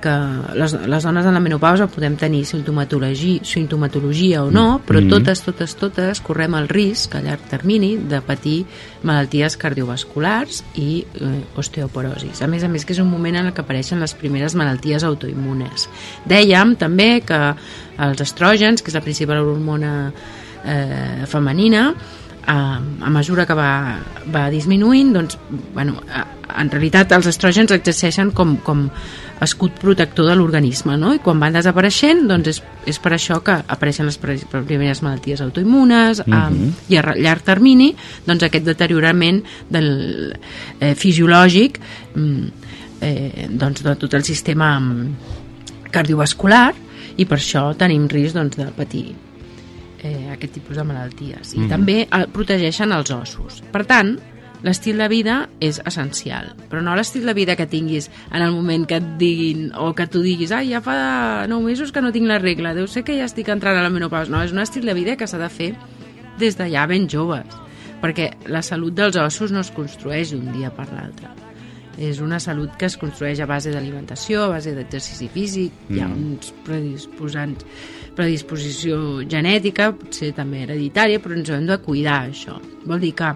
Speaker 13: que les, les dones en la menopausa podem tenir sintomatologia, sintomatologia o no, però
Speaker 1: Mhm.
Speaker 13: totes, totes, totes correm el risc a llarg termini de patir malalties cardiovasculars i eh, osteoporosis. A més a més que és un moment en el que apareixen les primeres malalties autoimmunes. Dèiem també que els estrògens, que és la principal hormona eh, femenina, a, a mesura que va, va disminuint, doncs, bueno, a, en realitat els estrògens exerceixen com, com escut protector de l'organisme, no? I quan van desapareixent, doncs és, és per això que apareixen les primeres malalties autoimmunes
Speaker 1: Mhm.
Speaker 13: um, i a llarg termini, doncs aquest deteriorament del, eh, fisiològic mm, eh, doncs, de tot el sistema mm, cardiovascular i per això tenim risc doncs, de patir eh, aquest tipus de malalties i
Speaker 1: Mhm.
Speaker 13: també eh, protegeixen els ossos per tant, l'estil de vida és essencial, però no l'estil de vida que tinguis en el moment que et diguin o que tu diguis, ai, ja fa 9 mesos que no tinc la regla, deu ser que ja estic entrant a la menopausa no, és un estil de vida que s'ha de fer des de ja ben joves perquè la salut dels ossos no es construeix d'un dia per l'altre és una salut que es construeix a base d'alimentació, a base d'exercici físic, hi ha
Speaker 1: Mm.
Speaker 13: uns predisposants, predisposició genètica, potser també hereditària, però ens ho hem de cuidar, això. Vol dir que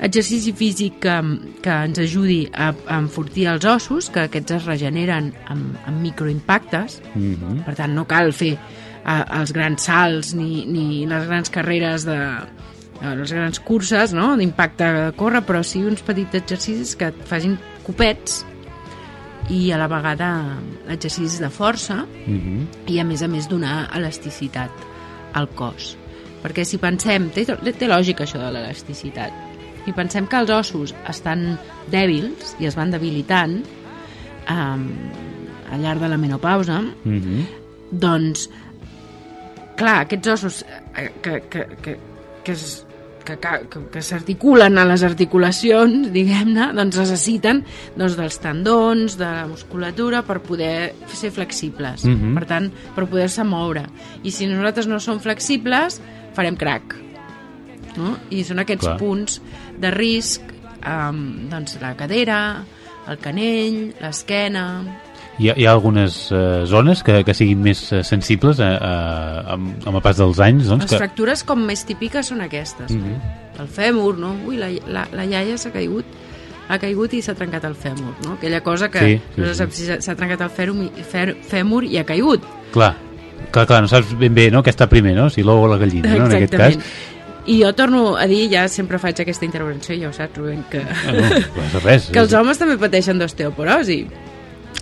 Speaker 13: exercici físic que, que ens ajudi a, a enfortir els ossos, que aquests es regeneren amb, amb microimpactes,
Speaker 1: Mhm.
Speaker 13: per tant no cal fer eh, els grans salts ni, ni les grans carreres de eh, les grans curses no? d'impacte de córrer, però sí uns petits exercicis que et facin copets i a la vegada exercicis de força
Speaker 1: Mhm.
Speaker 13: i a més a més donar elasticitat al cos perquè si pensem, té, té lògica això de l'elasticitat si pensem que els ossos estan dèbils i es van debilitant um, al llarg de la menopausa
Speaker 1: Mhm.
Speaker 13: doncs clar, aquests ossos eh, que, que, que, que, es, que, que, que, s'articulen a les articulacions, diguem-ne, doncs necessiten doncs, dels tendons, de la musculatura per poder ser flexibles,
Speaker 1: Mhm.
Speaker 13: per tant, per poder-se moure. I si nosaltres no som flexibles, farem crac. No? I són aquests
Speaker 1: Clar.
Speaker 13: punts de risc, um, doncs la cadera, el canell, l'esquena,
Speaker 1: Hi ha, hi ha algunes eh, zones que, que siguin més eh, sensibles a, a, amb, amb el pas dels anys doncs,
Speaker 13: Les
Speaker 1: que...
Speaker 13: fractures com més típiques són aquestes.
Speaker 1: Mhm.
Speaker 13: El fèmur, no? Ui, la, la, la iaia s'ha caigut ha caigut i s'ha trencat el fèmur, no? Aquella cosa que
Speaker 1: Sí, sí,
Speaker 13: no se
Speaker 1: sí.
Speaker 13: si s'ha- s'ha trencat el fèrum, i- fèr, fèmur i ha caigut.
Speaker 1: Clar, clar, clar, no saps ben bé no, què està primer, no? si l'ou o la gallina, no? en aquest cas.
Speaker 13: I jo torno a dir, ja sempre faig aquesta intervenció, ja ho saps, Rubén, que,
Speaker 1: Ah, no, res.
Speaker 13: que els homes també pateixen d'osteoporosi.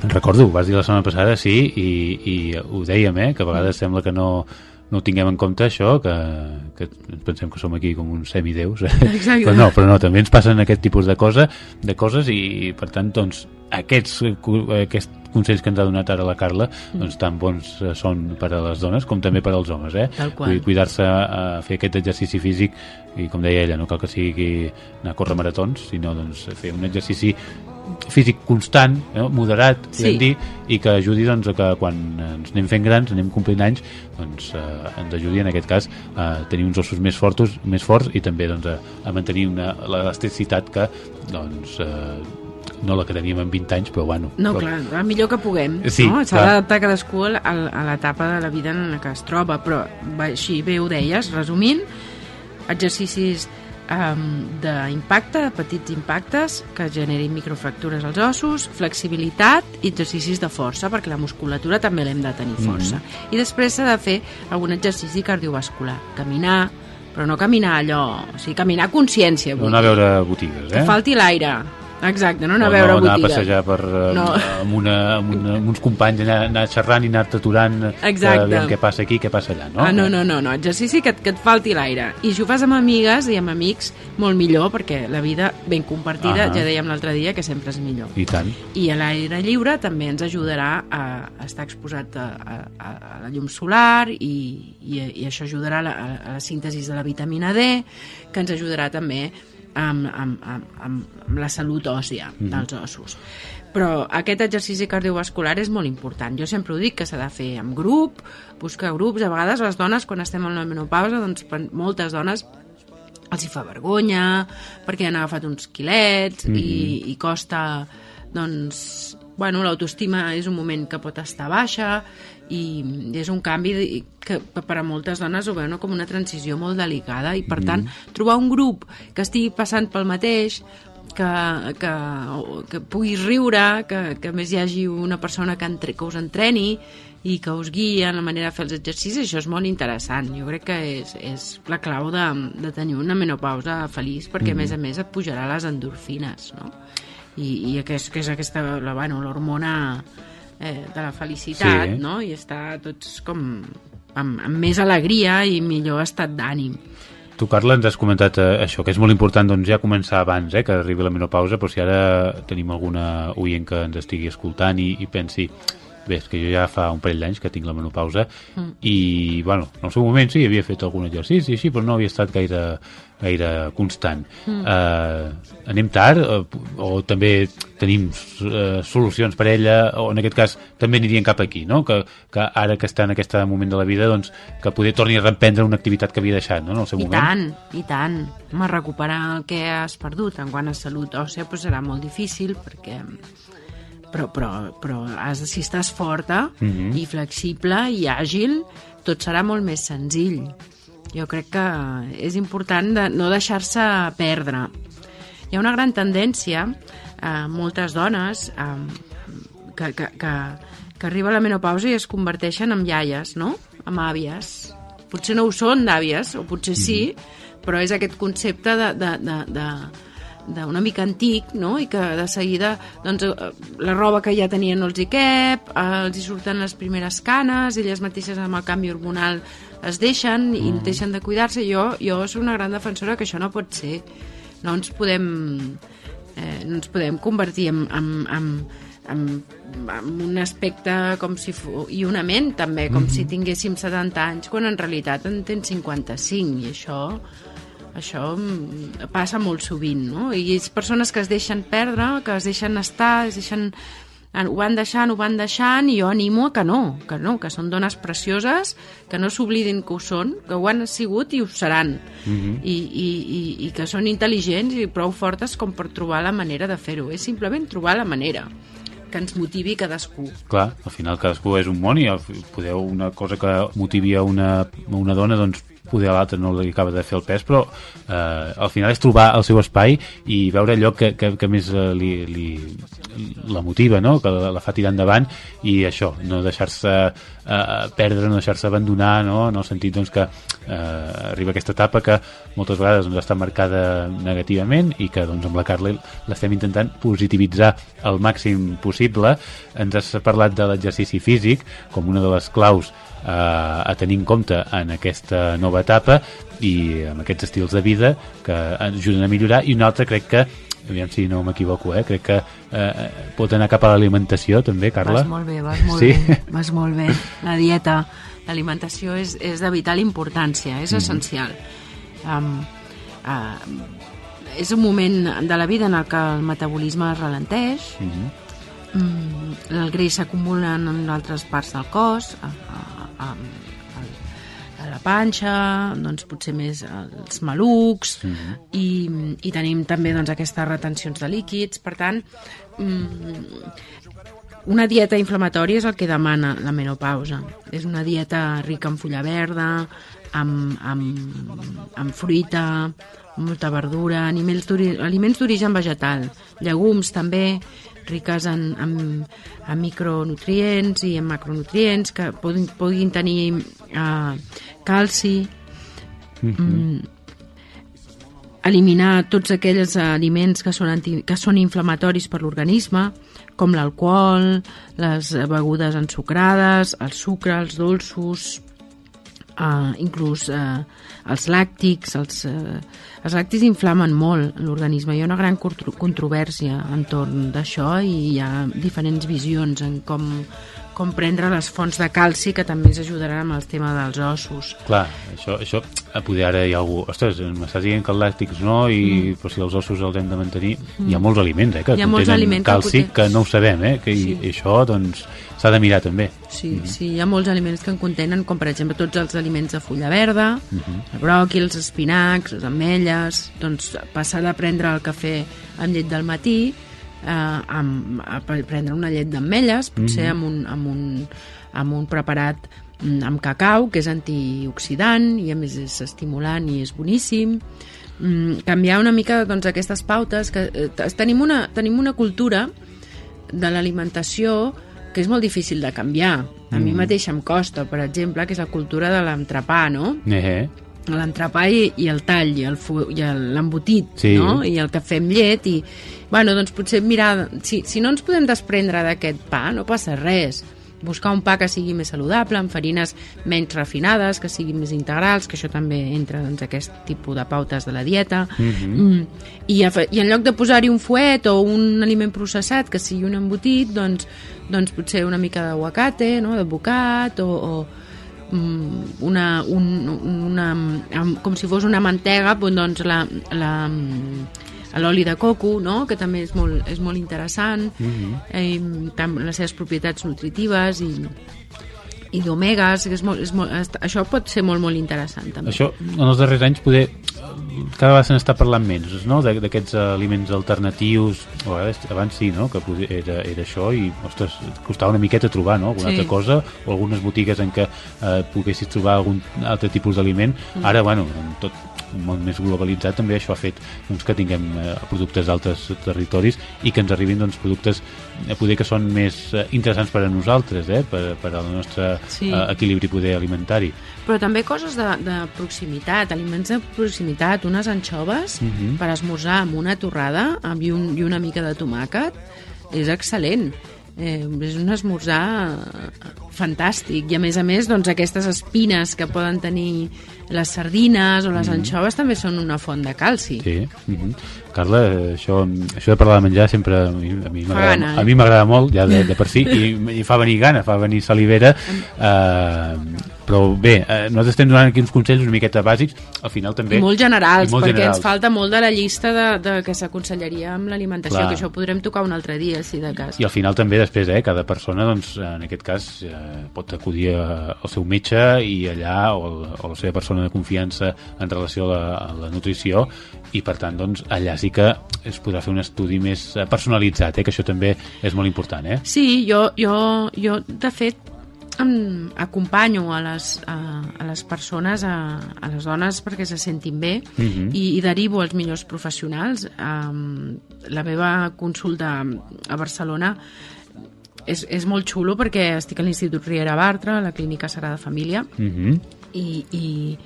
Speaker 1: Recordo, ho vas dir la setmana passada, sí, i, i ho dèiem, eh, que a vegades sembla que no, no ho tinguem en compte això, que, que ens pensem que som aquí com uns semideus, eh?
Speaker 13: Exacte.
Speaker 1: però no, però no, també ens passen aquest tipus de, cosa, de coses i per tant, doncs, aquests, eh, aquests consells que ens ha donat ara la Carla doncs tan bons eh, són per a les dones com també per als homes, eh? Cuidar-se a fer aquest exercici físic i com deia ella, no cal que sigui anar a córrer maratons, sinó doncs, fer un exercici físic constant, eh, moderat,
Speaker 13: Sí.
Speaker 1: podem dir, i que ajudi doncs, a que quan ens anem fent grans, anem complint anys, doncs, eh, ens ajudi en aquest cas a tenir uns ossos més forts, més forts i també doncs, a, a mantenir una, l'elasticitat que doncs, eh, no la que teníem en 20 anys, però bueno.
Speaker 13: No,
Speaker 1: però,
Speaker 13: clar, el millor que puguem.
Speaker 1: Sí,
Speaker 13: no? S'ha d'adaptar cadascú a, a l'etapa de la vida en la que es troba, però així bé ho deies, resumint, exercicis um, d'impacte, petits impactes que generin microfractures als ossos, flexibilitat i exercicis de força, perquè la musculatura també l'hem de tenir força.
Speaker 1: Mhm.
Speaker 13: I després s'ha de fer algun exercici cardiovascular, caminar, però no caminar allò, o sigui, caminar a consciència.
Speaker 1: No
Speaker 13: vull
Speaker 1: anar a veure botigues,
Speaker 13: Que
Speaker 1: eh?
Speaker 13: falti l'aire. Exacte, no anar
Speaker 1: no,
Speaker 13: a veure
Speaker 1: no, anar a passejar per, eh,
Speaker 13: No.
Speaker 1: amb, una, amb, una, amb uns companys, anar, anar xerrant i anar-te aturant eh,
Speaker 13: Exacte.
Speaker 1: què passa aquí, què passa allà, no?
Speaker 13: Ah, no, no, no, no, exercici que, et- que et falti l'aire. I si ho fas amb amigues i amb amics, molt millor, perquè la vida ben compartida,
Speaker 1: Ahà.
Speaker 13: ja dèiem l'altre dia, que sempre és millor.
Speaker 1: I tant.
Speaker 13: I a l'aire lliure també ens ajudarà a, a estar exposat a, a, a la llum solar i, i, i això ajudarà a la, a la síntesi de la vitamina D, que ens ajudarà també amb, amb, amb, amb, amb la salut òssia
Speaker 1: Mhm.
Speaker 13: dels ossos. Però aquest exercici cardiovascular és molt important. Jo sempre ho dic, que s'ha de fer en grup, buscar grups. A vegades les dones, quan estem en la menopausa, doncs moltes dones els hi fa vergonya perquè han agafat uns quilets
Speaker 1: Mhm.
Speaker 13: i, i costa doncs, bueno, l'autoestima és un moment que pot estar baixa i és un canvi que per a moltes dones ho veuen com una transició molt delicada i per tant trobar un grup que estigui passant pel mateix que, que, que puguis riure, que, que més hi hagi una persona que, entre, que us entreni i que us guiï en la manera de fer els exercicis, això és molt interessant. Jo crec que és, és la clau de, de tenir una menopausa feliç, perquè a més a més et pujarà les endorfines, no? I, i que és, que és aquesta, la, bueno, l'hormona eh, de la felicitat,
Speaker 1: Sí.
Speaker 13: no? I està tots com amb, amb més alegria i millor estat d'ànim.
Speaker 1: Tu, Carla, ens has comentat eh, això, que és molt important doncs, ja començar abans eh, que arribi la menopausa, però si ara tenim alguna oient que ens estigui escoltant i, i pensi bé, és que jo ja fa un parell d'anys que tinc la menopausa
Speaker 13: Mm.
Speaker 1: i, bueno, en el seu moment sí, havia fet algun exercici així, però no havia estat gaire, gaire constant.
Speaker 13: Mm.
Speaker 1: Eh, anem tard o, o també tenim eh, solucions per ella o en aquest cas també anirien cap aquí, no? Que, que ara que està en aquest moment de la vida doncs, que poder torni a reprendre una activitat que havia deixat no? en el seu
Speaker 13: I
Speaker 1: moment.
Speaker 13: tant, i tant. Home, recuperar el que has perdut en quant a salut òssia pues, serà molt difícil perquè però, però, però has, si estàs forta
Speaker 1: Mhm.
Speaker 13: i flexible i àgil, tot serà molt més senzill. Jo crec que és important de no deixar-se perdre. Hi ha una gran tendència a moltes dones eh, que, que, que, que arriba a la menopausa i es converteixen en iaies, no? En àvies. Potser no ho són d'àvies, o potser sí, però és aquest concepte de, de, de, de, d'una mica antic, no? I que de seguida doncs, eh, la roba que ja tenien no els hi cap, eh, els hi surten les primeres canes, elles mateixes amb el canvi hormonal es deixen i deixen de cuidar-se. Jo, jo soc una gran defensora que això no pot ser. No ens podem, eh, no ens podem convertir en, en, en, en, en un aspecte com si fos, i una ment també, com
Speaker 1: Mhm.
Speaker 13: si tinguéssim 70 anys, quan en realitat en tens 55 i això això mm, passa molt sovint, no? I és persones que es deixen perdre, que es deixen estar, es deixen ho van deixant, ho van deixant i jo animo a que no, que no, que són dones precioses, que no s'oblidin que ho són, que ho han sigut i ho seran
Speaker 1: Mhm.
Speaker 13: i, i, i, i que són intel·ligents i prou fortes com per trobar la manera de fer-ho. És simplement trobar la manera que ens motivi cadascú.
Speaker 1: Clar, al final cadascú és un món i podeu una cosa que motivi a una, a una dona doncs poder a l'altra no li acaba de fer el pes però eh, al final és trobar el seu espai i veure allò que, que, que més eh, li, li, la motiva no? que la, la fa tirar endavant i això, no deixar-se eh, perdre, no deixar-se abandonar no? en el sentit doncs, que eh, arriba aquesta etapa que moltes vegades doncs, està marcada negativament i que doncs, amb la Carla l'estem intentant positivitzar el màxim possible ens has parlat de l'exercici físic com una de les claus eh, a tenir en compte en aquesta nova etapa i amb aquests estils de vida que ens ajuden a millorar i un altre crec que aviam si no m'equivoco, eh? crec que eh, pot anar cap a l'alimentació també, Carla
Speaker 13: Vas molt bé, vas molt
Speaker 1: sí?
Speaker 13: bé, vas molt bé. La dieta, l'alimentació és, és de vital importància, és
Speaker 1: Mhm.
Speaker 13: essencial. Um, uh, és un moment de la vida en el que el metabolisme es ralenteix,
Speaker 1: Mhm.
Speaker 13: mm, el greix s'acumula en altres parts del cos, a, a, a, a la panxa, doncs potser més els malucs, i, i tenim també doncs, aquestes retencions de líquids, per tant, mm, una dieta inflamatòria és el que demana la menopausa. És una dieta rica en fulla verda, amb, amb, amb fruita, molta verdura, aliments d'origen vegetal, llegums també, riques en, en, en micronutrients i en macronutrients que puguin, puguin tenir eh, calci, mm, eliminar tots aquells aliments que són, anti, que són inflamatoris per l'organisme, com l'alcohol, les begudes ensucrades, el sucre, els dolços, uh, inclús uh, els làctics, els, uh, els làctics inflamen molt l'organisme. Hi ha una gran contro controvèrsia entorn d'això i hi ha diferents visions en com, com prendre les fonts de calci que també ens ajudaran amb el tema dels ossos.
Speaker 1: Clar, això, això a poder ara hi ha algú... Ostres, m'estàs dient que els làctics no, i, mm. però si els ossos els hem de mantenir...
Speaker 13: Mm.
Speaker 1: Hi ha molts aliments, eh, que
Speaker 13: Hi ha molts
Speaker 1: contenen
Speaker 13: aliments que
Speaker 1: calci que,
Speaker 13: conten-
Speaker 1: no ho sabem, eh, que, sí. i, i això, doncs, s'ha de mirar també.
Speaker 13: Sí, mm -hmm. sí, hi ha molts aliments que en contenen, com per exemple tots els aliments de fulla verda,
Speaker 1: Mm -hmm.
Speaker 13: el bròquil, els espinacs, les ametlles, doncs passar de prendre el cafè amb llet del matí eh, amb, a pre- prendre una llet d'ametlles, potser
Speaker 1: Mhm.
Speaker 13: amb, un, amb, un, amb un preparat mm, amb cacau, que és antioxidant i a més és estimulant i és boníssim mm, canviar una mica doncs, aquestes pautes que eh, tenim, una, tenim una cultura de l'alimentació que és molt difícil de canviar. A mi
Speaker 1: Mm.
Speaker 13: mateixa em costa, per exemple, que és la cultura de l'entrepà, no?
Speaker 1: Eh,
Speaker 13: l'entrepà i, i el tall i l'embotit
Speaker 1: Sí.
Speaker 13: no? i el cafè amb llet i, bueno, doncs potser mirar si, si no ens podem desprendre d'aquest pa no passa res buscar un pa que sigui més saludable, amb farines menys refinades, que siguin més integrals, que això també entra doncs, aquest tipus de pautes de la dieta.
Speaker 1: Mhm.
Speaker 13: Mm. I, I en lloc de posar-hi un fuet o un aliment processat que sigui un embotit, doncs, doncs potser una mica d'aguacate, no? d'advocat, o, o mm, una, un, una, com si fos una mantega, doncs, doncs la, la, l'oli de coco, no? que també és molt, és molt interessant,
Speaker 1: Mhm.
Speaker 13: eh, tam- les seves propietats nutritives i, i d'omegues, és molt, és molt, això pot ser molt, molt interessant també.
Speaker 1: Això, en els darrers anys, poder cada vegada se n'està parlant menys, no?, d'aquests aliments alternatius, o vegades, abans sí, no?, que poder, era, era això i, ostres, costava una miqueta trobar, no?, alguna
Speaker 13: Sí.
Speaker 1: altra cosa, o algunes botigues en què eh, poguessis trobar algun altre tipus d'aliment.
Speaker 13: Mm.
Speaker 1: Ara, bueno, tot un món més globalitzat també això ha fet doncs, que tinguem eh, productes d'altres territoris i que ens arribin doncs, productes eh, poder que són més eh, interessants per a nosaltres, eh, per, per al nostre
Speaker 13: Sí.
Speaker 1: eh, equilibri poder alimentari.
Speaker 13: Però també coses de, de proximitat, aliments de proximitat, unes anxoves
Speaker 1: Mhm.
Speaker 13: per esmorzar amb una torrada amb i, un, i una mica de tomàquet és excel·lent. Eh, és un esmorzar fantàstic i a més a més doncs, aquestes espines que poden tenir les sardines o les
Speaker 1: Mhm.
Speaker 13: anxoves també són una font de calci
Speaker 1: Sí. Mm -hmm. Carla, això, això de parlar de menjar sempre a mi, a mi m'agrada
Speaker 13: eh?
Speaker 1: molt, ja de, de per si, i, i fa venir gana, fa venir salivera. Eh, però bé, eh, nosaltres estem donant aquí uns consells una miqueta bàsics, al final també...
Speaker 13: I molt generals,
Speaker 1: i molt
Speaker 13: perquè
Speaker 1: generals.
Speaker 13: ens falta molt de la llista de, de que s'aconsellaria amb l'alimentació, que això podrem tocar un altre dia, si de cas.
Speaker 1: I al final també després, eh, cada persona, doncs, en aquest cas, eh, pot acudir al seu metge i allà, o, o la seva persona de confiança en relació a la, a la nutrició, i per tant, doncs, allà sí que es podrà fer un estudi més eh, personalitzat, eh, que això també és molt important, eh?
Speaker 13: Sí, jo, jo, jo de fet, em, acompanyo a les, a, a les persones, a, a les dones perquè se sentin bé
Speaker 1: Mhm.
Speaker 13: i, i derivo els millors professionals. Um, la meva consulta a Barcelona és, és molt xulo perquè estic a l'Institut Riera Bartra, a la Clínica Sagrada Família,
Speaker 1: Mm -hmm.
Speaker 13: i, i,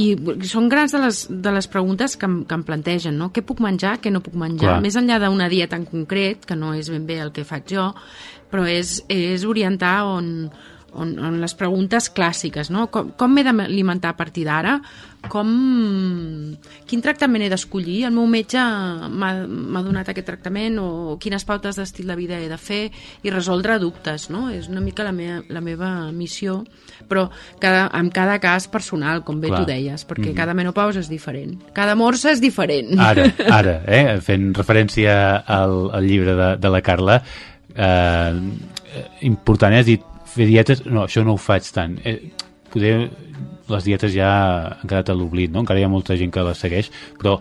Speaker 13: i són grans de les, de les preguntes que em, que em plantegen, no? Què puc menjar, què no puc menjar?
Speaker 1: Clar.
Speaker 13: Més enllà d'una dieta en concret, que no és ben bé el que faig jo, però és, és orientar on, on, on les preguntes clàssiques, no? Com, com m'he d'alimentar a partir d'ara? Com... Quin tractament he d'escollir? El meu metge m'ha donat aquest tractament o quines pautes d'estil de vida he de fer i resoldre dubtes, no? És una mica la, meva, la meva missió, però cada, en cada cas personal, com bé
Speaker 1: Clar.
Speaker 13: tu deies, perquè
Speaker 1: Mhm.
Speaker 13: cada menopausa és diferent. Cada morsa és diferent.
Speaker 1: Ara, ara, eh? fent referència al, al llibre de, de la Carla, eh, important, has dit fer dietes, no, això no ho faig tant. Eh, poder, les dietes ja han quedat a l'oblit, no? encara hi ha molta gent que les segueix, però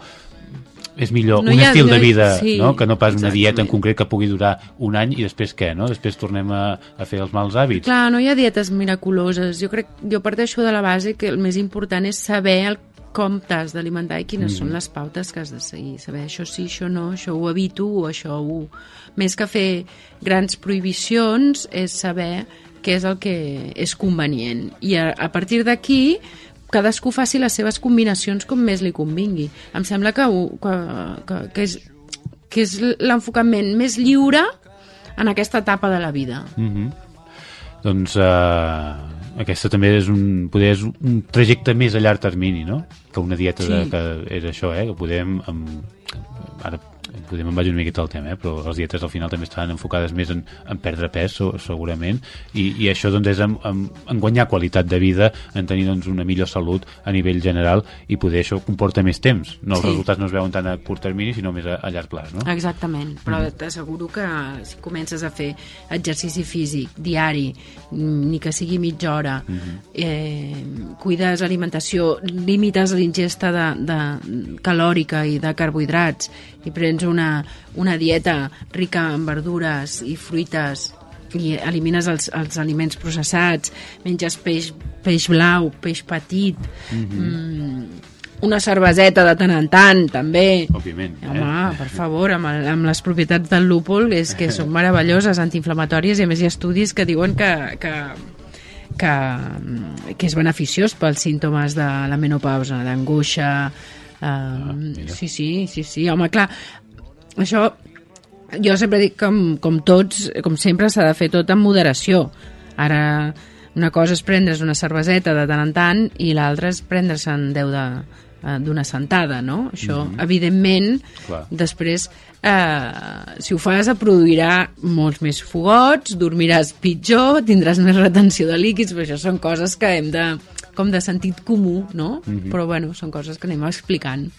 Speaker 1: és millor
Speaker 13: No
Speaker 1: un
Speaker 13: ha-
Speaker 1: estil
Speaker 13: no
Speaker 1: de vida,
Speaker 13: sí,
Speaker 1: no? que no pas una dieta en
Speaker 13: exactament.
Speaker 1: concret que pugui durar un any i després què, no? Després tornem a, a fer els mals hàbits.
Speaker 13: Clar, no hi ha dietes miraculoses. Jo crec, jo parteixo de la base que el més important és saber el, com t'has d'alimentar i quines
Speaker 1: Mhm.
Speaker 13: són les pautes que has de seguir. Saber això sí, això no, això ho evito o això ho... Més que fer grans prohibicions és saber què és el que és convenient. I a, a partir d'aquí cadascú faci les seves combinacions com més li convingui. Em sembla que, que, que, que és, que és l'enfocament més lliure en aquesta etapa de la vida.
Speaker 1: Mm Doncs uh, aquesta també és un, poder és un trajecte més a llarg termini, no? Que una dieta de,
Speaker 13: Sí.
Speaker 1: que és això, eh? Que podem... Amb, ara podem em vaig una miqueta al tema, eh? però les dietes al final també estan enfocades més en, en perdre pes, so- segurament, i, i això doncs, és en, en, en guanyar qualitat de vida, en tenir doncs, una millor salut a nivell general, i poder això comporta més temps. No, els
Speaker 13: Sí.
Speaker 1: resultats no es veuen tant a curt termini, sinó més a, a llarg plaç, no?
Speaker 13: Exactament, però
Speaker 1: Mhm.
Speaker 13: t'asseguro que si comences a fer exercici físic diari, mm, ni que sigui mitja hora,
Speaker 1: Mhm.
Speaker 13: eh, cuides l'alimentació, limites l'ingesta de, de calòrica i de carbohidrats i prens una, una dieta rica en verdures i fruites i elimines els, els aliments processats, menges peix, peix blau, peix petit, mm, una cerveseta de tant en tant, també.
Speaker 1: Òbviament.
Speaker 13: Home,
Speaker 1: eh?
Speaker 13: per favor, amb, el, amb les propietats del lúpol és que són meravelloses, antiinflamatòries i a més hi ha estudis que diuen que, que, que, que és beneficiós pels símptomes de la menopausa, d'angoixa eh, sí, sí, sí, sí, home, clar això jo sempre dic com, com tots, com sempre s'ha de fer tot amb moderació ara una cosa és prendre's una cerveseta de tant en tant i l'altra és prendre-se'n 10 de, eh, d'una sentada, no? Això,
Speaker 1: Mhm.
Speaker 13: evidentment,
Speaker 1: Clar.
Speaker 13: després, eh, si ho fas, et produirà molts més fogots, dormiràs pitjor, tindràs més retenció de líquids, però això són coses que hem de, com de sentit comú, no?
Speaker 1: Mhm.
Speaker 13: Però, bueno, són coses que anem explicant.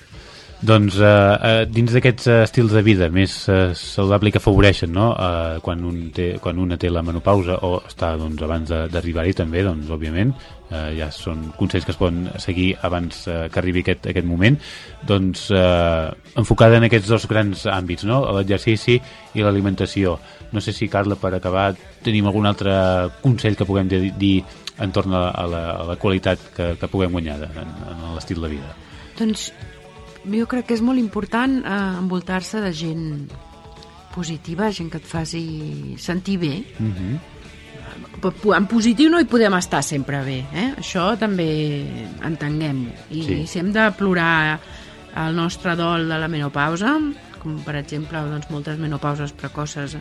Speaker 1: Doncs eh, eh, dins d'aquests eh, estils de vida més eh, saludable i que afavoreixen no? eh, quan, un té, quan una té la menopausa o està doncs, abans d'arribar-hi també, doncs, òbviament, eh, ja són consells que es poden seguir abans eh, que arribi aquest, aquest moment, doncs eh, enfocada en aquests dos grans àmbits, no? l'exercici i l'alimentació. No sé si, Carla, per acabar, tenim algun altre consell que puguem dir, dir entorn a, a, la, a la qualitat que, que puguem guanyar de, en, en l'estil de vida.
Speaker 13: Doncs jo crec que és molt important eh, envoltar-se de gent positiva, gent que et faci sentir bé.
Speaker 1: -hmm.
Speaker 13: Po- po- En positiu no hi podem estar sempre bé, eh? això també entenguem-ho. I
Speaker 1: Sí.
Speaker 13: si hem de plorar el nostre dol de la menopausa, com per exemple doncs, moltes menopauses precoces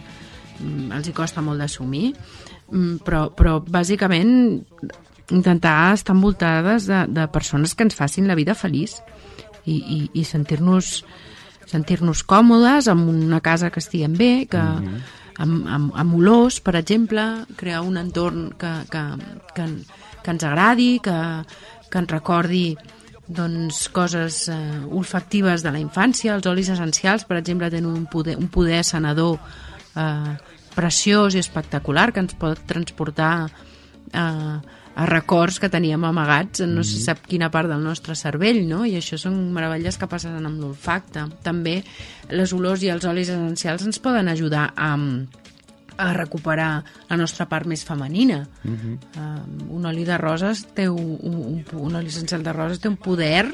Speaker 13: mm, els hi costa molt d'assumir, però, però bàsicament intentar estar envoltades de, de persones que ens facin la vida feliç i, i, i sentir-nos sentir-nos còmodes amb una casa que estiguem bé, que, amb, amb, amb olors, per exemple, crear un entorn que, que, que, que ens agradi, que, que ens recordi doncs, coses eh, olfactives de la infància, els olis essencials, per exemple, tenen un poder, un poder sanador eh, preciós i espectacular que ens pot transportar a, a records que teníem amagats en no se sap quina part del nostre cervell, no? I això són meravelles que passen amb l'olfacte. També les olors i els olis essencials ens poden ajudar a, a recuperar la nostra part més femenina.
Speaker 1: Mhm.
Speaker 13: Um, un oli de roses té un, un, un, oli essencial de roses té un poder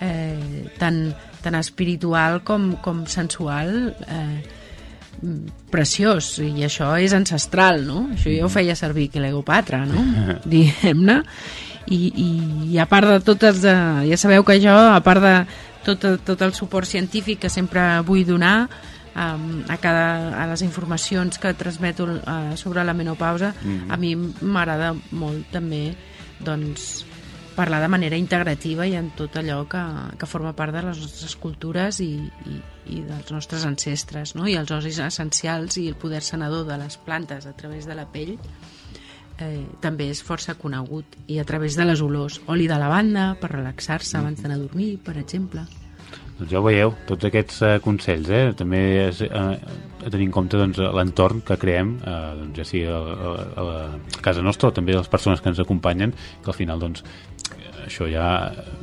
Speaker 13: eh, tan, tan espiritual com, com sensual eh, mm, preciós i això és ancestral no? això ja ho feia servir Cleopatra no? diguem-ne I, i, i a part de totes de, ja sabeu que jo a part de tot, tot el suport científic que sempre vull donar um, a, cada, a les informacions que transmeto uh, sobre la menopausa
Speaker 1: Mhm.
Speaker 13: a mi m'agrada molt també doncs parlar de manera integrativa i en tot allò que, que forma part de les nostres cultures i, i, i dels nostres ancestres, no? i els osis essencials i el poder sanador de les plantes a través de la pell eh, també és força conegut i a través de les olors, oli de lavanda per relaxar-se abans d'anar a dormir, per exemple
Speaker 1: Doncs ja ho veieu, tots aquests eh, consells, eh? també és, eh, a tenir en compte doncs, l'entorn que creem, eh, doncs, ja sigui a, a, a, la, a casa nostra o també les persones que ens acompanyen, que al final doncs, això ja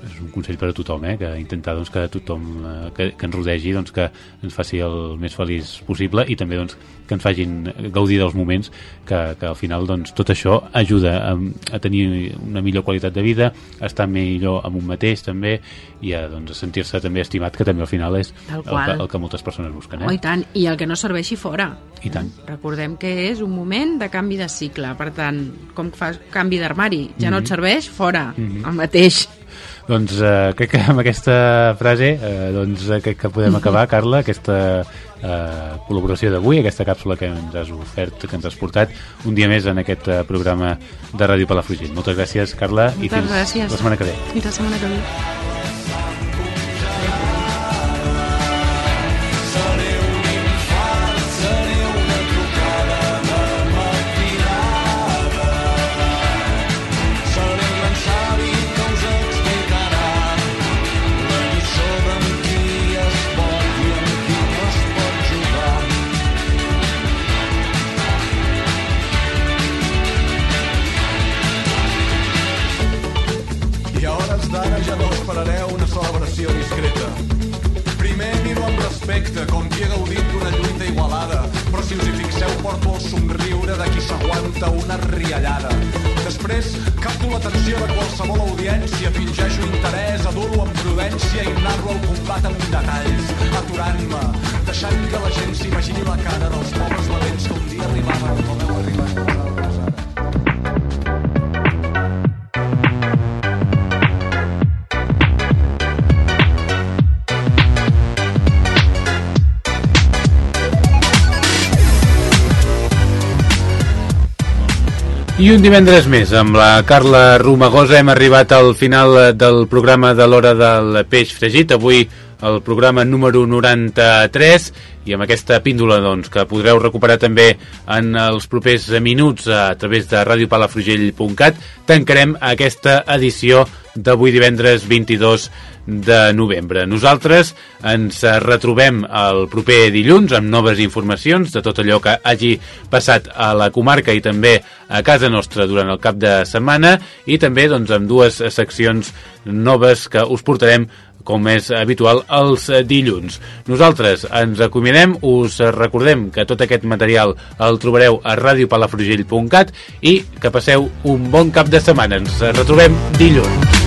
Speaker 1: és un consell per a tothom, eh? que intentar doncs, que tothom eh, que, que ens rodegi doncs, que ens faci el més feliç possible i també doncs, que ens facin gaudir dels moments que, que al final doncs, tot això ajuda a, a tenir una millor qualitat de vida, a estar millor amb un mateix també i a, doncs, a sentir-se també estimat, que també al final és el que, el que moltes persones busquen.
Speaker 13: Oh,
Speaker 1: Eh?
Speaker 13: i tant, i el que no serveixi fora.
Speaker 1: I tant.
Speaker 13: Recordem que és un moment de canvi de cicle, per tant, com fas canvi d'armari, ja no et
Speaker 1: Mhm.
Speaker 13: serveix, fora,
Speaker 1: Mhm.
Speaker 13: el mateix.
Speaker 1: Doncs eh, crec que amb aquesta frase eh, doncs, eh, crec que podem acabar, Carla, aquesta eh, col·laboració d'avui, aquesta càpsula que ens has ofert, que ens has portat un dia més en aquest eh, programa de Ràdio Palafrugell. Moltes gràcies, Carla, i
Speaker 13: Moltes
Speaker 1: fins
Speaker 13: gràcies.
Speaker 1: la setmana que ve.
Speaker 13: Fins la setmana que ve.
Speaker 14: Respecte com qui ha gaudit d'una lluita igualada, però si us hi fixeu porto el somriure de qui s'aguanta una riallada. Després capto l'atenció de qualsevol audiència, fingeixo interès, adulo amb prudència i narro el combat amb detalls, aturant-me, deixant que la gent s'imagini la cara dels pobres valents que un dia arribaven com heu arribat
Speaker 1: I un divendres més, amb la Carla Romagosa hem arribat al final del programa de l'hora del peix fregit. Avui el programa número 93 i amb aquesta píndola doncs, que podreu recuperar també en els propers minuts a través de radiopalafrugell.cat tancarem aquesta edició d'avui divendres 22 de novembre. Nosaltres ens retrobem el proper dilluns amb noves informacions de tot allò que hagi passat a la comarca i també a casa nostra durant el cap de setmana i també doncs, amb dues seccions noves que us portarem com és habitual els dilluns. Nosaltres ens acomiadem, us recordem que tot aquest material el trobareu a radiopalafrugell.cat i que passeu un bon cap de setmana. Ens retrobem dilluns.